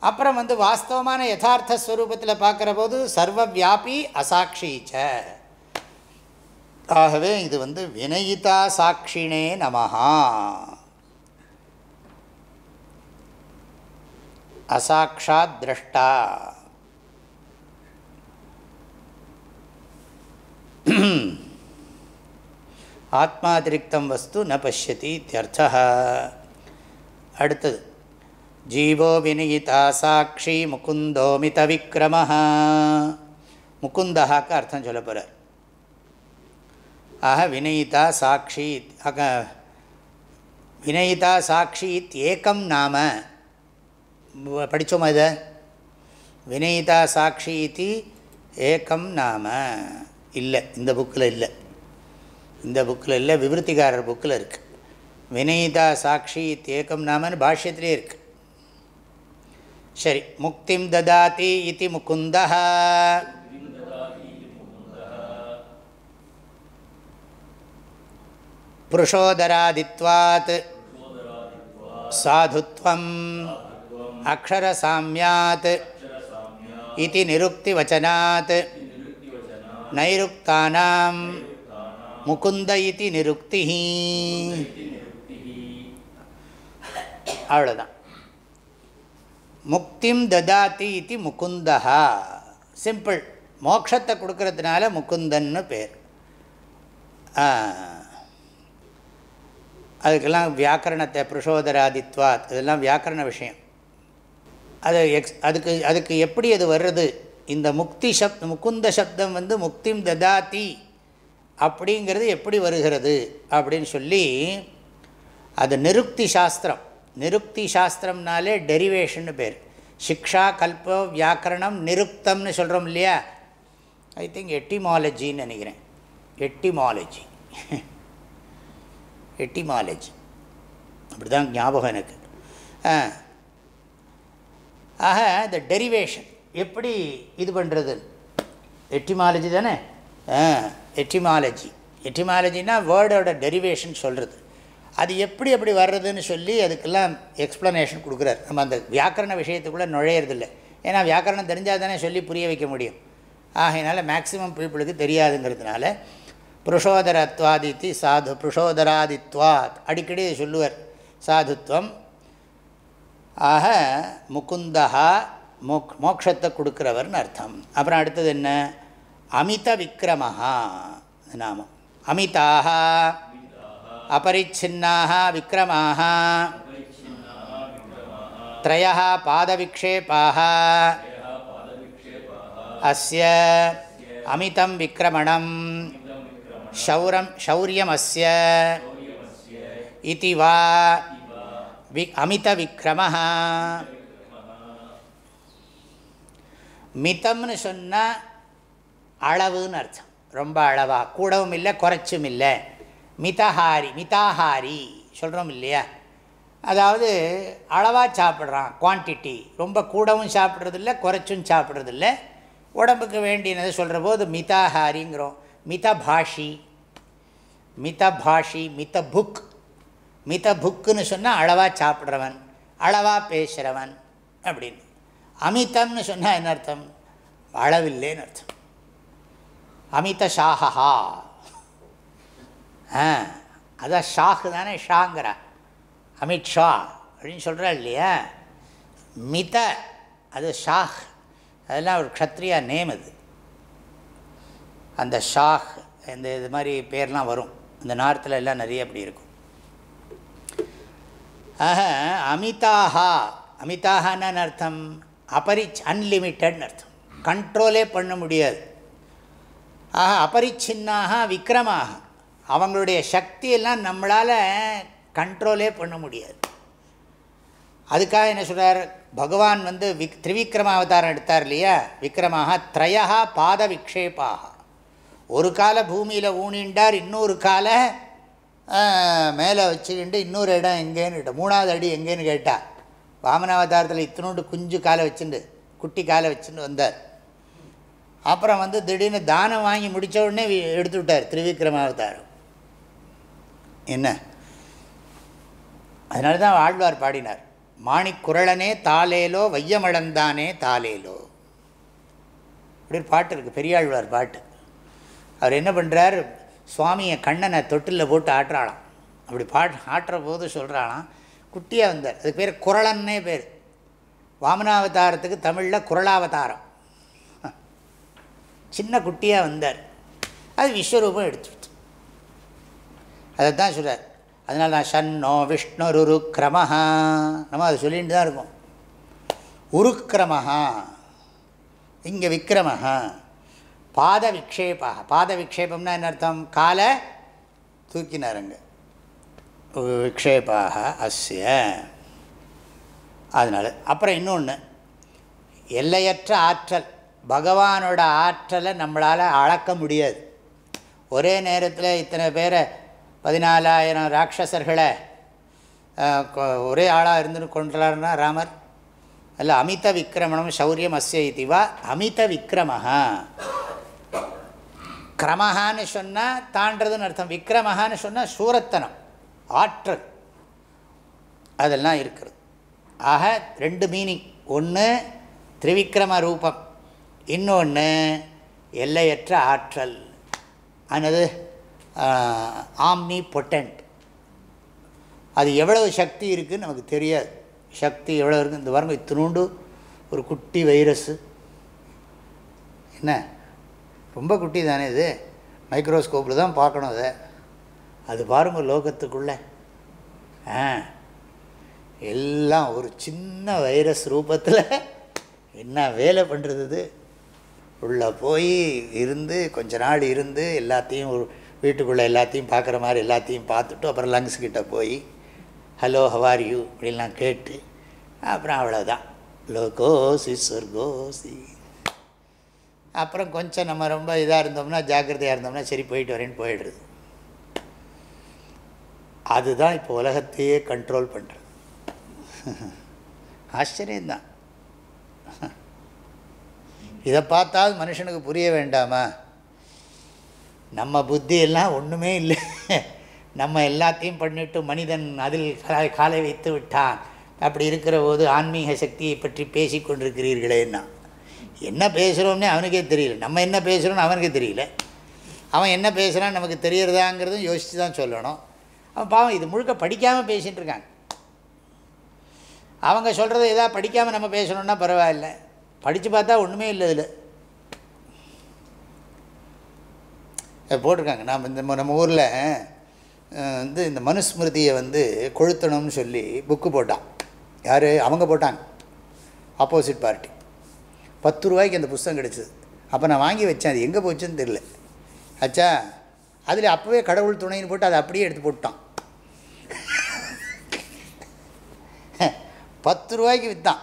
அப்புறம் வந்து வாஸ்தவமான யதார்த்த ஸ்வரூபத்தில் பார்க்குற போது சர்வ வியாபி அசாட்சிச்ச. ஆகவே இது வந்து வினயிதா சாட்சினே நமஹா. அசாட்சாத் திரஷ்டா. ஆத்மாதிரிக்தம் வஸ்து ந பசியதி இத்தியர்த்தா. அடுத்தது ஜீவோ வினியிதா சாட்சி முகுந்தோமித விக்ரம முகுந்தகாக்கு அர்த்தம் சொல்ல போகிறார் ஆக வினயிதா சாட்சி அக வினயிதா சாட்சி ஏக்கம் நாம படித்தோமா இதை? வினயிதா சாட்சி இது ஏக்கம் நாம. இல்லை இந்த புக்கில் இல்லை. இந்த புக்கில் இல்லை விவருத்திகாரர் புக்கில் இருக்குது வினயிதா சாட்சி ஏக்கம் நாமன்னு பாஷ்யத்திலே இருக்கு. சரி முக்திம் ததாதி இது முகுந்தா. புருஷோதராதித்வாத். சாதுத்வம். அக்ஷரசாமியாத் இது நிருக்திவச்சனாத் நைருக்தானாம் முகுந்த இது நிருக்தி அவ்வளோதான் முக்திம் ததாதி இது முகுந்தா சிம்பிள் மோட்சத்தை கொடுக்கறதுனால முகுந்தன்னு பேர். அதுக்கெல்லாம் வியாக்கரணத்தை புருஷோதராதித்வாத் இதெல்லாம் வியாக்கரண விஷயம். அது எக்ஸ் அதுக்கு அதுக்கு எப்படி அது வர்றது? இந்த முக்தி சப் முக்குந்த சப்தம் வந்து முக்திம் ததாதி அப்படிங்கிறது எப்படி வருகிறது? அப்படின்னு சொல்லி அது நிருக்தி சாஸ்திரம். நிருக்தி சாஸ்திரம்னாலே டெரிவேஷன்னு பேர். சிக்ஷா கல்ப வியாக்கரணம் நிருக்தம்னு சொல்கிறோம் இல்லையா? ஐ திங்க் எட்டிமாலஜின்னு நினைக்கிறேன். எட்டிமாலஜி எட்டிமாலஜி அப்படி தான் ஞாபகம் எனக்கு. ஆக இந்த டெரிவேஷன் எப்படி இது பண்ணுறது எட்டிமாலஜி தானே? எட்டிமாலஜி எட்டிமாலஜினா வேர்டோட டெரிவேஷன் சொல்கிறது அது எப்படி எப்படி வர்றதுன்னு சொல்லி அதுக்கெல்லாம் எக்ஸ்ப்ளனேஷன் கொடுக்குறாரு. நம்ம அந்த வியாக்கரண விஷயத்துக்குள்ளே நுழையிறதில்லை. ஏன்னா வியாக்கரணம் தெரிஞ்சால் தானே சொல்லி புரிய வைக்க முடியும். ஆகையினால மேக்சிமம் பீப்புளுக்கு தெரியாதுங்கிறதுனால புருஷோதரத்வாதித்தி சாது புருஷோதராதித்வாத் அடிக்கடி சொல்லுவார். சாதுத்வம் ஆக முகுந்தா மோக் மோக்ஷத்தை கொடுக்குறவர்னு அர்த்தம் அப்புறம் அடுத்தது என்ன அமித விக்ரமஹா நாமம் அமிதாக அபரிச்சின்னாக விக்ரமாக த்ரய பாதவிக்ஷேபாக அஸ்ய அமிதம் விக்ரமணம் शौरं शौर्यमस्य इति वा அமித அமிதவிக்ரமः மிதம்னு சொன்னால் அளவுன்னு அர்த்தம். ரொம்ப அளவாக கூடவும் இல்லை குறைச்சும் இல்லை. மிதஹாரி மிதாஹாரி சொல்கிறோம் இல்லையா? அதாவது அளவாக சாப்பிட்றான் குவான்டிட்டி ரொம்ப கூடவும் சாப்பிட்றதில்ல குறைச்சும் சாப்பிட்றதில்ல. உடம்புக்கு வேண்டியது சொல்கிற போது மிதாஹாரிங்கிறோம். மிதபாஷி. மிதபாஷி மித புக் மித புக்குன்னு சொன்னால் அளவாக சாப்பிட்றவன் அளவாக பேசுகிறவன் அப்படின்னு. அமிதம்னு சொன்னால் என்ன அர்த்தம்? அளவில்லைன்னு அர்த்தம். அமித ஷாஹா ஆ அதான் ஷாஹு தானே ஷாங்கிற. அமித்ஷா அப்படின்னு சொல்கிறா இல்லையா? மித அது ஷாஹ். அதெல்லாம் ஒரு க்ஷத்ரியா நேம் அது. அந்த ஷாஹ் இந்த இது மாதிரி பேர்லாம் வரும். இந்த நார்த்தில் எல்லாம் நிறைய அப்படி இருக்கும். ஆக அமிதாஹா. அமிதாகான்னு அர்த்தம்? அபரிச் அன்லிமிட்டட்னு அர்த்தம். கண்ட்ரோலே பண்ண முடியாது. ஆக அபரிச்சின்னாக விக்ரமாக அவங்களுடைய சக்தியெல்லாம் நம்மளால் கண்ட்ரோலே பண்ண முடியாது. அதுக்காக என்ன சொல்கிறார் பகவான் வந்து விக் திரிவிக்ரமாவதாரம் எடுத்தார் இல்லையா? விக்ரமாக த்ரயா பாத விக்ஷேபாக ஒரு கால பூமியில் ஊனின்றார் இன்னொரு காலை மேலே வச்சுக்கிட்டு இன்னொரு இடம் எங்கேன்னு மூணாவது அடி எங்கேன்னு கேட்டால் வாமனாவதாரத்தில் இத்தினோண்டு குஞ்சு காலை வச்சுண்டு குட்டி காலை வச்சுட்டு வந்தார். அப்புறம் வந்து திடீர்னு தானம் வாங்கி முடித்த உடனே எடுத்து விட்டார் திருவிக்ரமாவதாரம் என்ன? அதனால தான் ஆழ்வார் பாடினார் மாணிக்குரளனே தாலேலோ வையமளந்தானே தாலேலோ அப்படி பாட்டு இருக்குது பெரியாழ்வார் பாட்டு. அவர் என்ன பண்ணுறார் சுவாமியை கண்ணனை தொட்டிலில் போட்டு ஆட்டுறாளாம். அப்படி பாட் ஆட்டுற போது சொல்கிறாளாம் குட்டியாக வந்தார். அதுக்கு பேர் குரளன்னே பேர். வாமனாவதாரத்துக்கு தமிழில் குரலாவதாரம் சின்ன குட்டியாக வந்தார். அது விஸ்வரூபம் எடுத்துடுச்சு அதை தான் சொல்கிறார் அதனால நான் விஷ்ணு ருரு கிரமஹா நம்ம அதை சொல்லிட்டு தான் இருக்கோம். உருக்கிரமஹா இங்கே விக்கிரமஹா பாத விக்ஷேபாக பாத விக்ஷேபம்னா என்ன அர்த்தம்? காலை தூக்கினாருங்க. விக்ஷேபாக அஸ்ய. அதனால் அப்புறம் இன்னொன்று எல்லையற்ற ஆற்றல். பகவானோட ஆற்றலை நம்மளால் அளக்க முடியாது. ஒரே நேரத்தில் இத்தனை பேரை பதினாலாயிரம் ராட்சசர்களை ஒரே ஆளாக இருந்து கொண்டாருன்னா ராமர்? அல்ல அமித விக்கிரமணம் சௌரியம் அஸ்ய இதுவா அமித விக்கிரமாக கிரமஹான்னு சொன்னால் தாண்டதுன்னு அர்த்தம். விக்ரமஹான்னு சொன்னால் சூரத்தனம் ஆற்றல். அதெல்லாம் இருக்கிறது. ஆக ரெண்டு மீனிங் ஒன்று திரிவிக்ரம ரூபம். இன்னொன்று எல்லையற்ற ஆற்றல். ஆனது ஆம்னி பொட்டன்ட் அது எவ்வளவு சக்தி இருக்குதுன்னு நமக்கு தெரியாது. சக்தி எவ்வளோ இருக்குது இந்த வரம்பு இத்தினூண்டு ஒரு குட்டி வைரஸ்ஸு என்ன? ரொம்ப குட்டி தானே இது? மைக்ரோஸ்கோப்பில் தான் பார்க்கணும் அதை. அது பாருங்கள் லோகத்துக்குள்ளே. ஆ. எல்லாம் ஒரு சின்ன வைரஸ் ரூபத்தில் என்ன வேலை பண்ணுறது உள்ளே போய் இருந்து கொஞ்ச நாள் இருந்து எல்லாத்தையும் ஒரு வீட்டுக்குள்ளே எல்லாத்தையும் பார்க்குற மாதிரி எல்லாத்தையும் பார்த்துட்டு அப்புறம் லங்ஸ்கிட்ட போய் ஹலோ ஹவார் யூ அப்படின்லாம் கேட்டு அப்புறம் அவ்வளோதான் லோகோசி சொர்கோசி அப்புறம் கொஞ்சம் நம்ம ரொம்ப இதாக இருந்தோம்னா ஜாக்கிரதையாக இருந்தோம்னா சரி போயிட்டு வரேன்னு போயிடுறது. அதுதான் இப்போ உலகத்தையே கண்ட்ரோல் பண்ணுறது ஆச்சரியம்தான். இதை பார்த்தாவது மனுஷனுக்கு புரிய வேண்டாமா? நம்ம புத்தியெல்லாம் ஒன்றுமே இல்லை. நம்ம எல்லாத்தையும் பண்ணிட்டு மனிதன் அதில் காலை வைத்து விட்டான். அப்படி இருக்கிற போது ஆன்மீக சக்தியை பற்றி பேசி கொண்டிருக்கிறீர்களேன்னா என்ன பேசுகிறோம்னே அவனுக்கே தெரியல. நம்ம என்ன பேசுகிறோன்னு அவனுக்கே தெரியல. அவன் என்ன பேசுகிறான்னு நமக்கு தெரியறதாங்கிறதும் யோசித்து தான் சொல்லணும். அவன் பாவம் இது முழுக்க படிக்காமல் பேசிகிட்டு இருக்காங்க. அவங்க சொல்கிறத எதாவது படிக்காமல் நம்ம பேசணுன்னா பரவாயில்ல. படித்து பார்த்தா ஒன்றுமே இல்லை இதில். போட்டிருக்காங்க. நாம் இந்த நம்ம ஊரில் வந்து இந்த மனுஸ்மிருதியை வந்து கொளுத்தணும்னு சொல்லி புக்கு போட்டான். யார்? அவங்க போட்டாங்க. ஆப்போசிட் பார்ட்டி பத்து ரூபாய்க்கு அந்த புஸ்தகம் கிடச்சிது. அப்போ நான் வாங்கி வச்சேன். அது எங்கே போச்சுன்னு தெரில ஆச்சா அதில் அப்போவே கடவுள் துணைன்னு போட்டு அதை அப்படியே எடுத்து போட்டான் பத்து ரூபாய்க்கு விற்றான்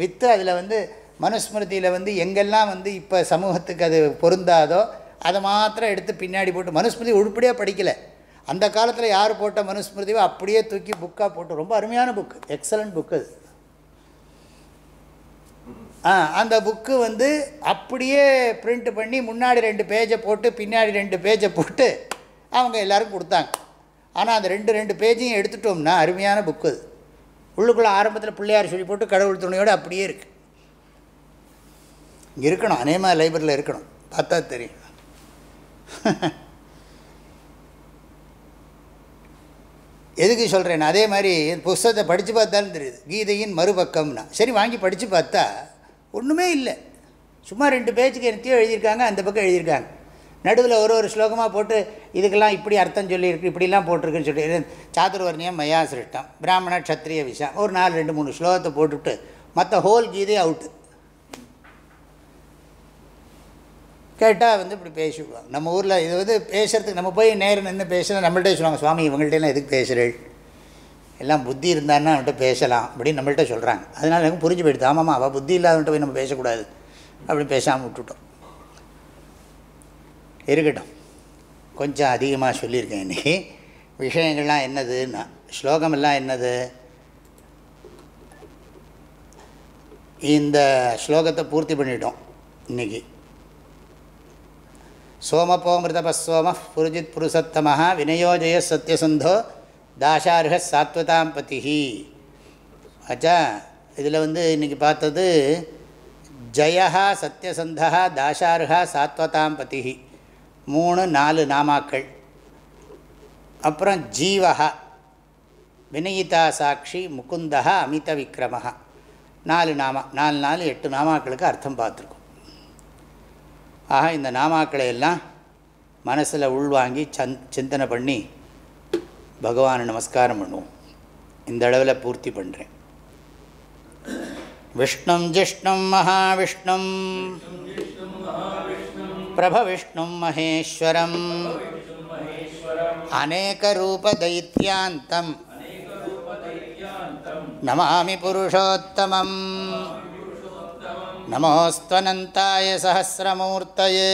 விற்று அதில் வந்து மனுஸ்மிருதியில் வந்து எங்கெல்லாம் வந்து இப்போ சமூகத்துக்கு அது பொருந்தாதோ அதை மாத்திரம் எடுத்து பின்னாடி போட்டு மனுஸ்மிருதி உருப்படியாக படிக்கலை. அந்த காலத்தில் யார் போட்ட மனுஸ்மிருதியோ அப்படியே தூக்கி புக்காக போட்டு. ரொம்ப அருமையான புக்கு எக்ஸலண்ட் புக்கு அது. அந்த புக்கு வந்து அப்படியே பிரிண்ட் பண்ணி முன்னாடி ரெண்டு பேஜை போட்டு பின்னாடி ரெண்டு பேஜை போட்டு அவங்க எல்லோரும் கொடுத்தாங்க. ஆனால் அந்த ரெண்டு ரெண்டு பேஜையும் எடுத்துட்டோம்னா அருமையான புக்கு அது. உள்ளுக்குள்ளே ஆரம்பத்தில் பிள்ளையார் சொல்லி போட்டு கடவுள் துணையோடு அப்படியே இருக்குது இங்கே இருக்கணும் அநேகமாக லைப்ரரியில் இருக்கணும். பார்த்தா தெரியும். எதுக்கு சொல்கிறேன் அதே மாதிரி புஸ்தகத்தை படித்து பார்த்தாலும் தெரியுது. கீதையின் மறுபக்கம்னா. சரி வாங்கி படித்து பார்த்தா ஒன்றுமே இல்லை. சும்மா ரெண்டு பேஜுக்கு என்னத்தையோ எழுதியிருக்காங்க அந்த பக்கம் எழுதியிருக்காங்க. நடுவில் ஒரு ஒரு ஸ்லோகமாக போட்டு இதுக்கெல்லாம் இப்படி அர்த்தம் சொல்லியிருக்கு இப்படிலாம் போட்டிருக்குன்னு சொல்லி சாதுர்வர்ணியம் மயா சிருஷ்டம் பிராமண க்ஷத்ரிய விஷயம் ஒரு நாலு ரெண்டு மூணு ஸ்லோகத்தை போட்டுவிட்டு மற்ற ஹோல் கீதே அவுட்டு கேட்டால் வந்து இப்படி பேசிவிடுவாங்க நம்ம ஊரில் இது வந்து பேசுகிறதுக்கு நம்ம போய் நேரம் நின்று பேசுனா நம்மள்கிட்டே சொல்லுவாங்க சுவாமி இவங்கள்ட்டெல்லாம் எதுக்கு பேசுகிறேள் எல்லாம் புத்தி இருந்தான்னா அவன்கிட்ட பேசலாம் அப்படின்னு நம்மள்ட்ட சொல்கிறாங்க அதனால எனக்கு புரிஞ்சு போயிடுது. ஆமாம் அவள் புத்தி இல்லாதவன்ட்ட போய் நம்ம பேசக்கூடாது அப்படி பேசாமல் விட்டுட்டோம். இருக்கட்டும். கொஞ்சம் அதிகமாக சொல்லியிருக்கேன் இன்றைக்கி விஷயங்கள்லாம் என்னதுன்னா ஸ்லோகமெல்லாம் என்னது? இந்த ஸ்லோகத்தை பூர்த்தி பண்ணிட்டோம் இன்றைக்கி சோமபோமிருதபஸ்வோம புருஜித் புருஷத்தமாக வினயோஜய சத்யசந்தோ தாசாருக சாத்வதாம் பதிஹி ஆச்சா இதில் வந்து இன்றைக்கி பார்த்தது ஜயா சத்யசந்தா தாசாருகா சாத்வதாம் பதிஹி மூணு நாலு நாமாக்கள். அப்புறம் ஜீவகா வினயிதா சாட்சி முகுந்தா அமித விக்ரமஹா. நாலு நாமா நாலு நாலு எட்டு நாமாக்களுக்கு அர்த்தம் பார்த்துருக்கோம். ஆக இந்த நாமாக்களை எல்லாம் மனசில் உள்வாங்கி சந் சிந்தனை பண்ணி பகவானை நமஸ்காரம் பண்ணுவோம் இந்த அளவில் பூர்த்தி பண்ணுறேன் விஷ்ணும் ஜிஷ்ணும் மகாவிஷ்ணும் பிரபவிஷ்ணும் மகேஸ்வரம் அநேகரூபதைத்யாந்தம் நமாமி புருஷோத்தமம் नमोऽस्त्वनन्ताय सहस्रमूर्तये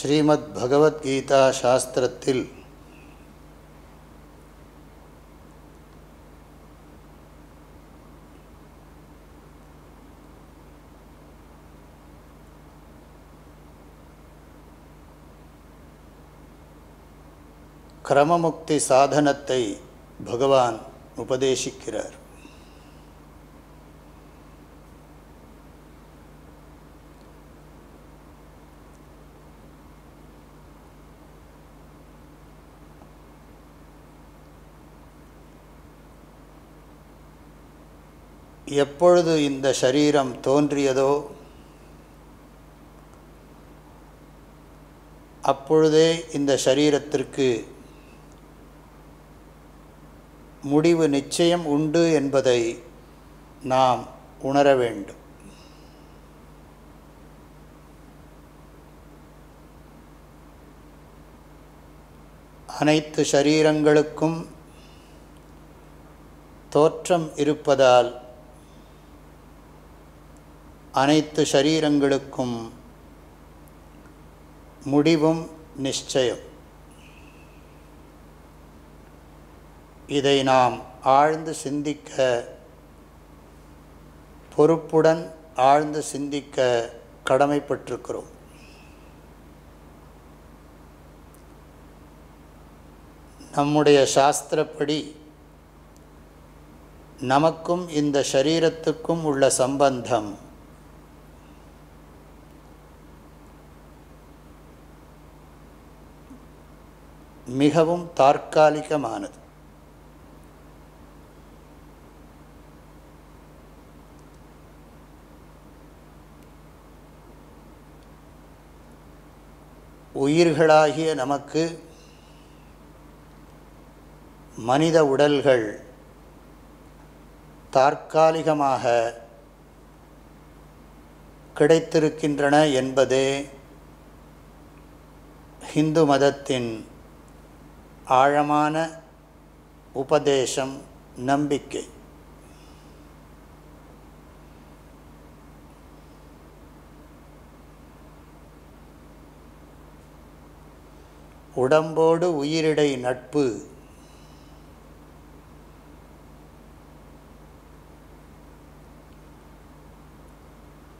ஸ்ரீமத் பகவத்கீதா சாஸ்திரத்தில் கிரமமுக்தி சாதனத்தை பகவான் உபதேசிக்கிறார். எப்பொழுது இந்த சரீரம் தோன்றியதோ அப்பொழுதே இந்த சரீரத்திற்கு முடிவு நிச்சயம் உண்டு என்பதை நாம் உணர வேண்டும். அனைத்து சரீரங்களுக்கும் தோற்றம் இருப்பதால் அனைத்து சரீரங்களுக்கும் முடிவும் நிச்சயம். இதை நாம் ஆழ்ந்து சிந்திக்க பொறுப்புடன் ஆழ்ந்து சிந்திக்க கடமைப்பட்டிருக்கிறோம். நம்முடைய சாஸ்திரப்படி நமக்கும் இந்த சரீரத்துக்கும் உள்ள சம்பந்தம் மிகவும் தற்காலிகமானது. உயிர்களாகிய நமக்கு மனித உடல்கள் தற்காலிகமாக கிடைத்திருக்கின்றன என்பதே ஹிந்து மதத்தின் ஆழமான உபதேசம் நம்பிக்கை. உடம்போடு உயிரிடை நட்பு.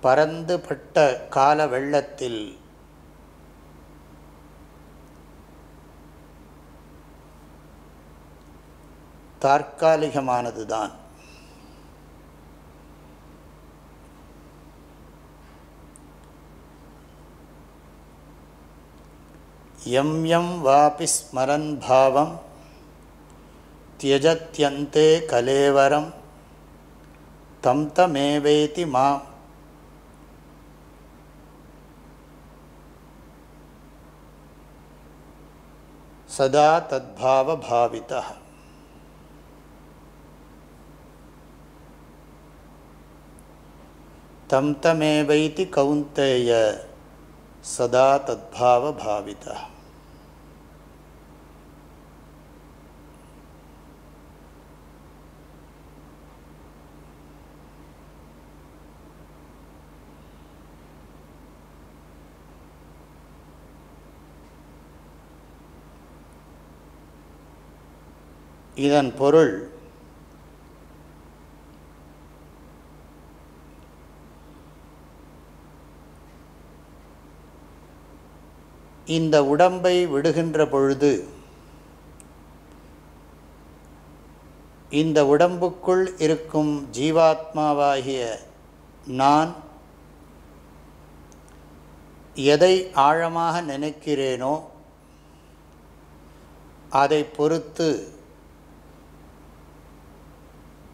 பரந்துபட்ட கால வெள்ளத்தில் தற்காலிகமானது தான் எம் எம் வாபி ஸ்மரன் பாவம் தியஜத்யந்தே கலேவரம் தம் தமேவேதி மாம் சதா தத்பாவ தம் தமேவைதி கவுந்தேய சதா தத்பாவ பாவிதா. இதன் பொருள் இந்த உடம்பை விடுகின்ற பொழுது இந்த உடம்புக்குள் இருக்கும் ஜீவாத்மாவாகிய நான் எதை ஆழமாக நினைக்கிறேனோ அதை பொறுத்து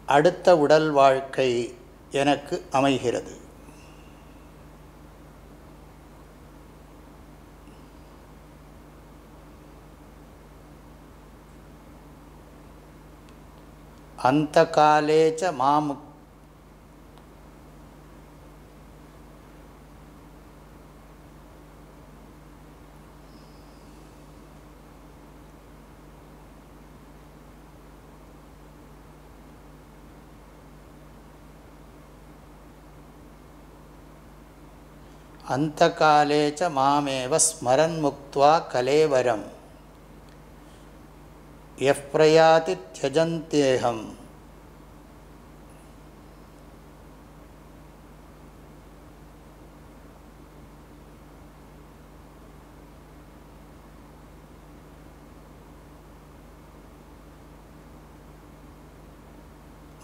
அடுத்த உடல் வாழ்க்கை எனக்கு அமைகிறது. अन्तकाले च मामेव स्मरन्मुक्त्वा कलेवरम्। கலேவரம் எஃப் பிரயாதி தியஜந்தேகம்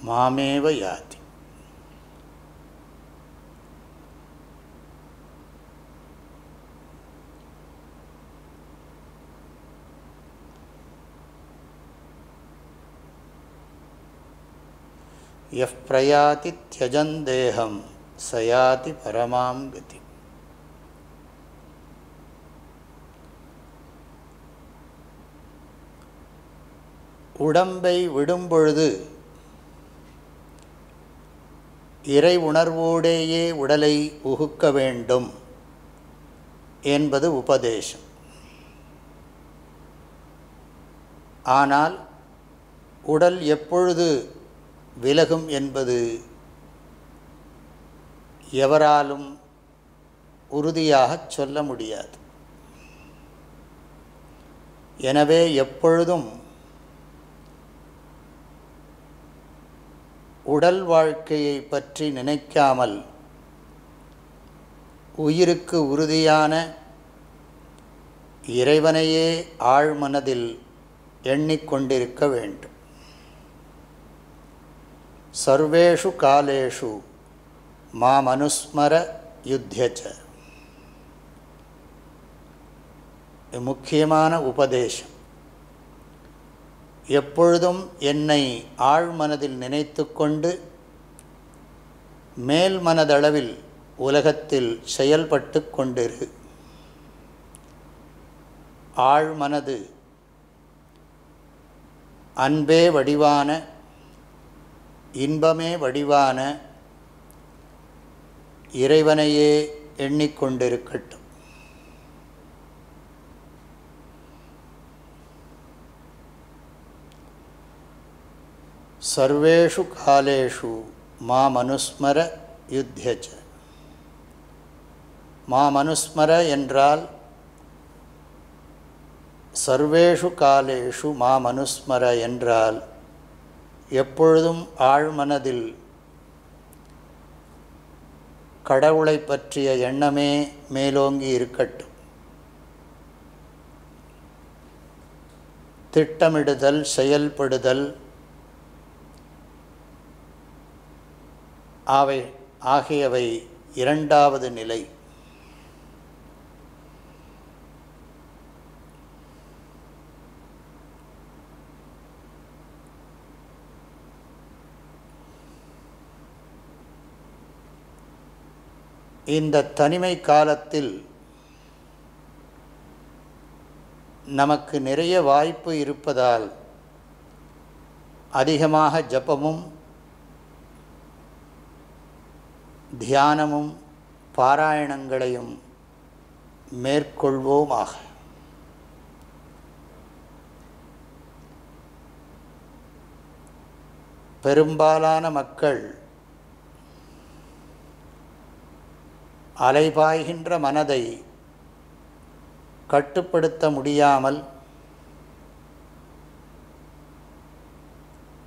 மாமேவ யாதி எஃப் பிரயாதி தியஜந்தேகம் சயாதி பரமாம் கதி உடம்பை விடும்பொழுது இறை உணர்வோடேயே உடலை உகுக்க வேண்டும் என்பது உபதேசம். ஆனால் உடல் எப்பொழுது விலகும் என்பது எவராலும் உறுதியாக சொல்ல முடியாது. எனவே எப்பொழுதும் உடல் வாழ்க்கையை பற்றி நினைக்காமல் உயிருக்கு உறுதியான இறைவனையே ஆழ்மனதில் எண்ணிக்கொண்டிருக்க வேண்டும். சர்வேஷு காலேஷு மாமனுஸ்மர யுத்தியச்ச. முக்கியமான உபதேசம். எப்பொழுதும் என்னை ஆழ்மனதில் நினைத்து கொண்டு மேல் மனதளவில் உலகத்தில் செயல்பட்டு கொண்டிரு. ஆழ்மனது அன்பே வடிவான இன்பமே வடிவான இறைவனையே எண்ணிக்கொண்டிருக்கட்டும். சர்வேஷு காலேஷு மாமனுஸ்மர யுத்தியச்ச மாமனுஸ்மர என்றால் சர்வேஷு காலேஷு மாமனுஸ்மர என்றால் எப்பொழுதும் ஆழ்மனதில் கடவுளை பற்றிய எண்ணமே மேலோங்கி இருக்கட்டும். திட்டமிடுதல் செயல்படுதல் அவை ஆகியவை இரண்டாவது நிலை. இந்த தனிமை காலத்தில் நமக்கு நிறைய வாய்ப்பு இருப்பதால் அதிகமாக ஜபமும் தியானமும் பாராயணங்களையும் மேற்கொள்வோமாக. பெரும்பாலான மக்கள் அலைபாய்கின்ற மனதை கட்டுப்படுத்த முடியாமல்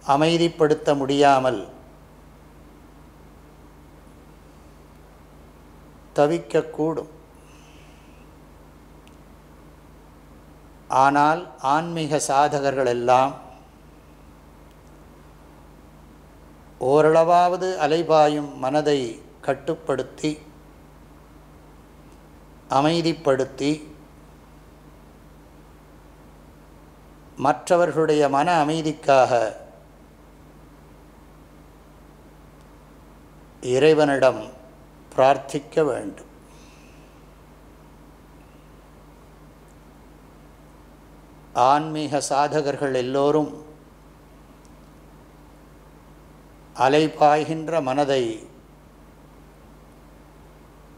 அமைதிப்படுத்த முடியாமல் தவிக்கக்கூடும். ஆனால் ஆன்மீக சாதகர்கள் எல்லாம் ஓரளவாவது அலைபாயும் மனதை கட்டுப்படுத்தி அமைதிப்படுத்தி மற்றவர்களுடைய மன அமைதிக்காக இறைவனிடம் பிரார்த்திக்க வேண்டும். ஆன்மீக சாதகர்கள் எல்லோரும் அலைபாய்கின்ற மனதை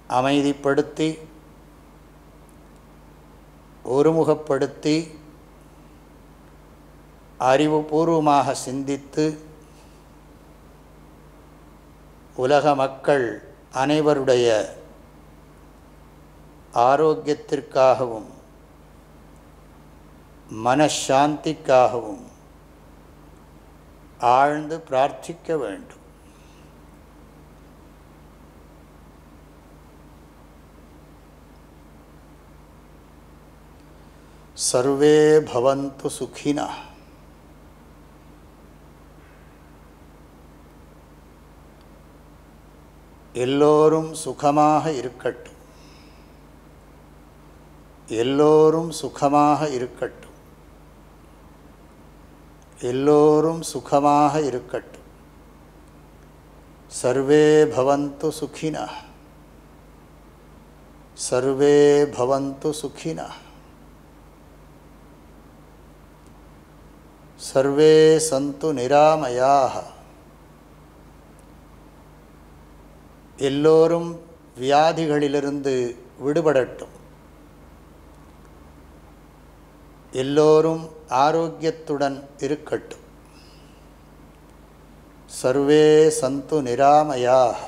அமைதிப்படுத்தி ஒருமுகப்படுத்தி அறிவுபூர்வமாக சிந்தித்து உலக மக்கள் அனைவருடைய ஆரோக்கியத்திற்காகவும் மனசாந்திக்காகவும் ஆழ்ந்து பிரார்த்திக்க வேண்டும். சர்வே பவந்து சுகினா எல்லோரும் சுகமாக இருக்கட்டும் எல்லோரும் சுகமாக இருக்கட்டும் எல்லோரும் சுகமாக இருக்கட்டும் सर्वे भवन्तु सुखिनः सर्वे भवन्तु सुखिनः सर्वे सन्तु निरामयाः எல்லோரும் வியாதிகளிலிருந்து விடுபடட்டும் எல்லோரும் ஆரோக்கியத்துடன் இருக்கட்டும் சர்வே சந்து நிராமயாக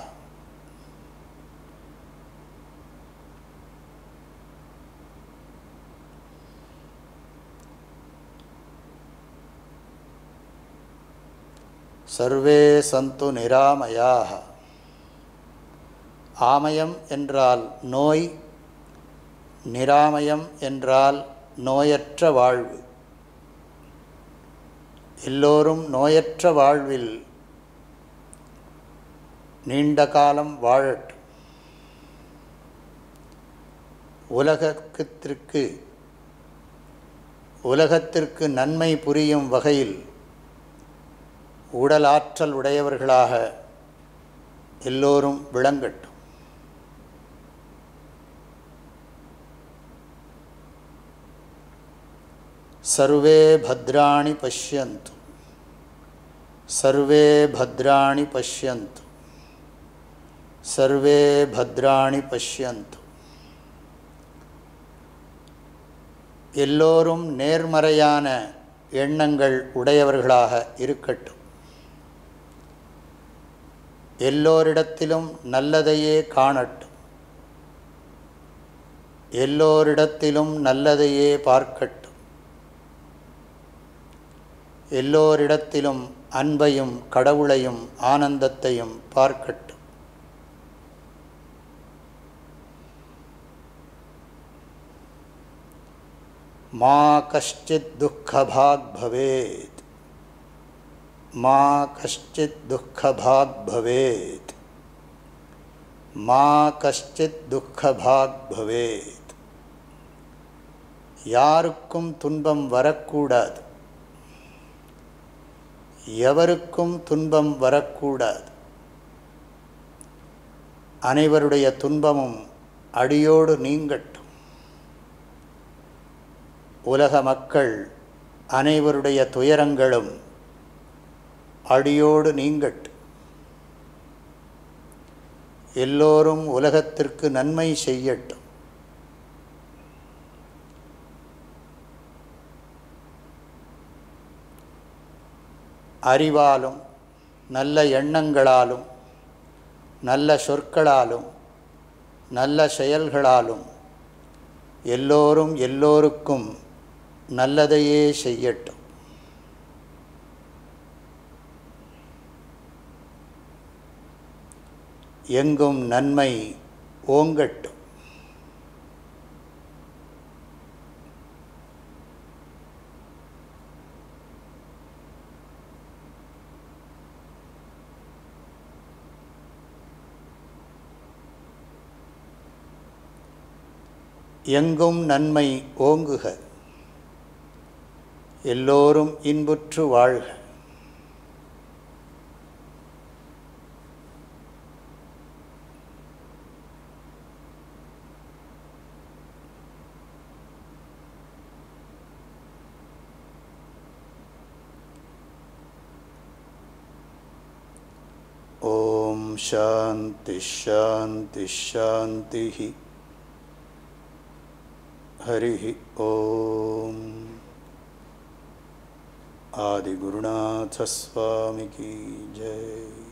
சர்வே சந்து நிராமயாக ஆமயம் என்றால் நோய் நிராமயம் என்றால் நோயற்ற வாழ்வு. எல்லோரும் நோயற்ற வாழ்வில் நீண்ட காலம் வாழட்டும். உலகத்திற்கு உலகத்திற்கு நன்மை புரியும் வகையில் உடலாற்றல் உடையவர்களாக எல்லோரும் விளங்கட்டும். சர்வே பத்ராணி பஷ்யந்து. சர்வே பத்ராணி பஷ்யந்து. சர்வே பத்ராணி பஷ்யந்து. எல்லோரும் நேர்மறையான எண்ணங்கள் உடையவர்களாக இருக்கட்டும். எல்லோரிடத்திலும் நல்லதையே காணட்டும். எல்லோரிடத்திலும் நல்லதையே பார்க்கட்டும். எல்லோரிடத்திலும் அன்பையும் கடவுளையும் ஆனந்தத்தையும் பார்க்கட்டும். மா கஷ்டித் துக்கபாக் பவேத் மா கஷ்டித் துக்கபாக் பவேத் மா கஷ்டித் துக்கபாக் பவேத் யாருக்கும் துன்பம் வரக்கூடாது। எவருக்கும் துன்பம் வரக்கூடாது। அனைவருடைய துன்பமும் அடியோடு நீங்கட்டும்। உலக மக்கள் அனைவருடைய துயரங்களும் அடியோடு நீங்கட்டும் எல்லோரும் உலகத்திற்கு நன்மை செய்யட்டும். அறிவாலும் நல்ல எண்ணங்களாலும் நல்ல சொற்களாலும் நல்ல செயல்களாலும் எல்லோரும் எல்லோருக்கும் நல்லதையே செய்யட்டும். எங்கும் நன்மை ஓங்கட்டும். எங்கும் நன்மை ஓங்குக. எல்லோரும் இன்புற்று வாழ்க. ओम शांति शांति शांति हरि ओम। आदिगुरुनाथ स्वामी की जय।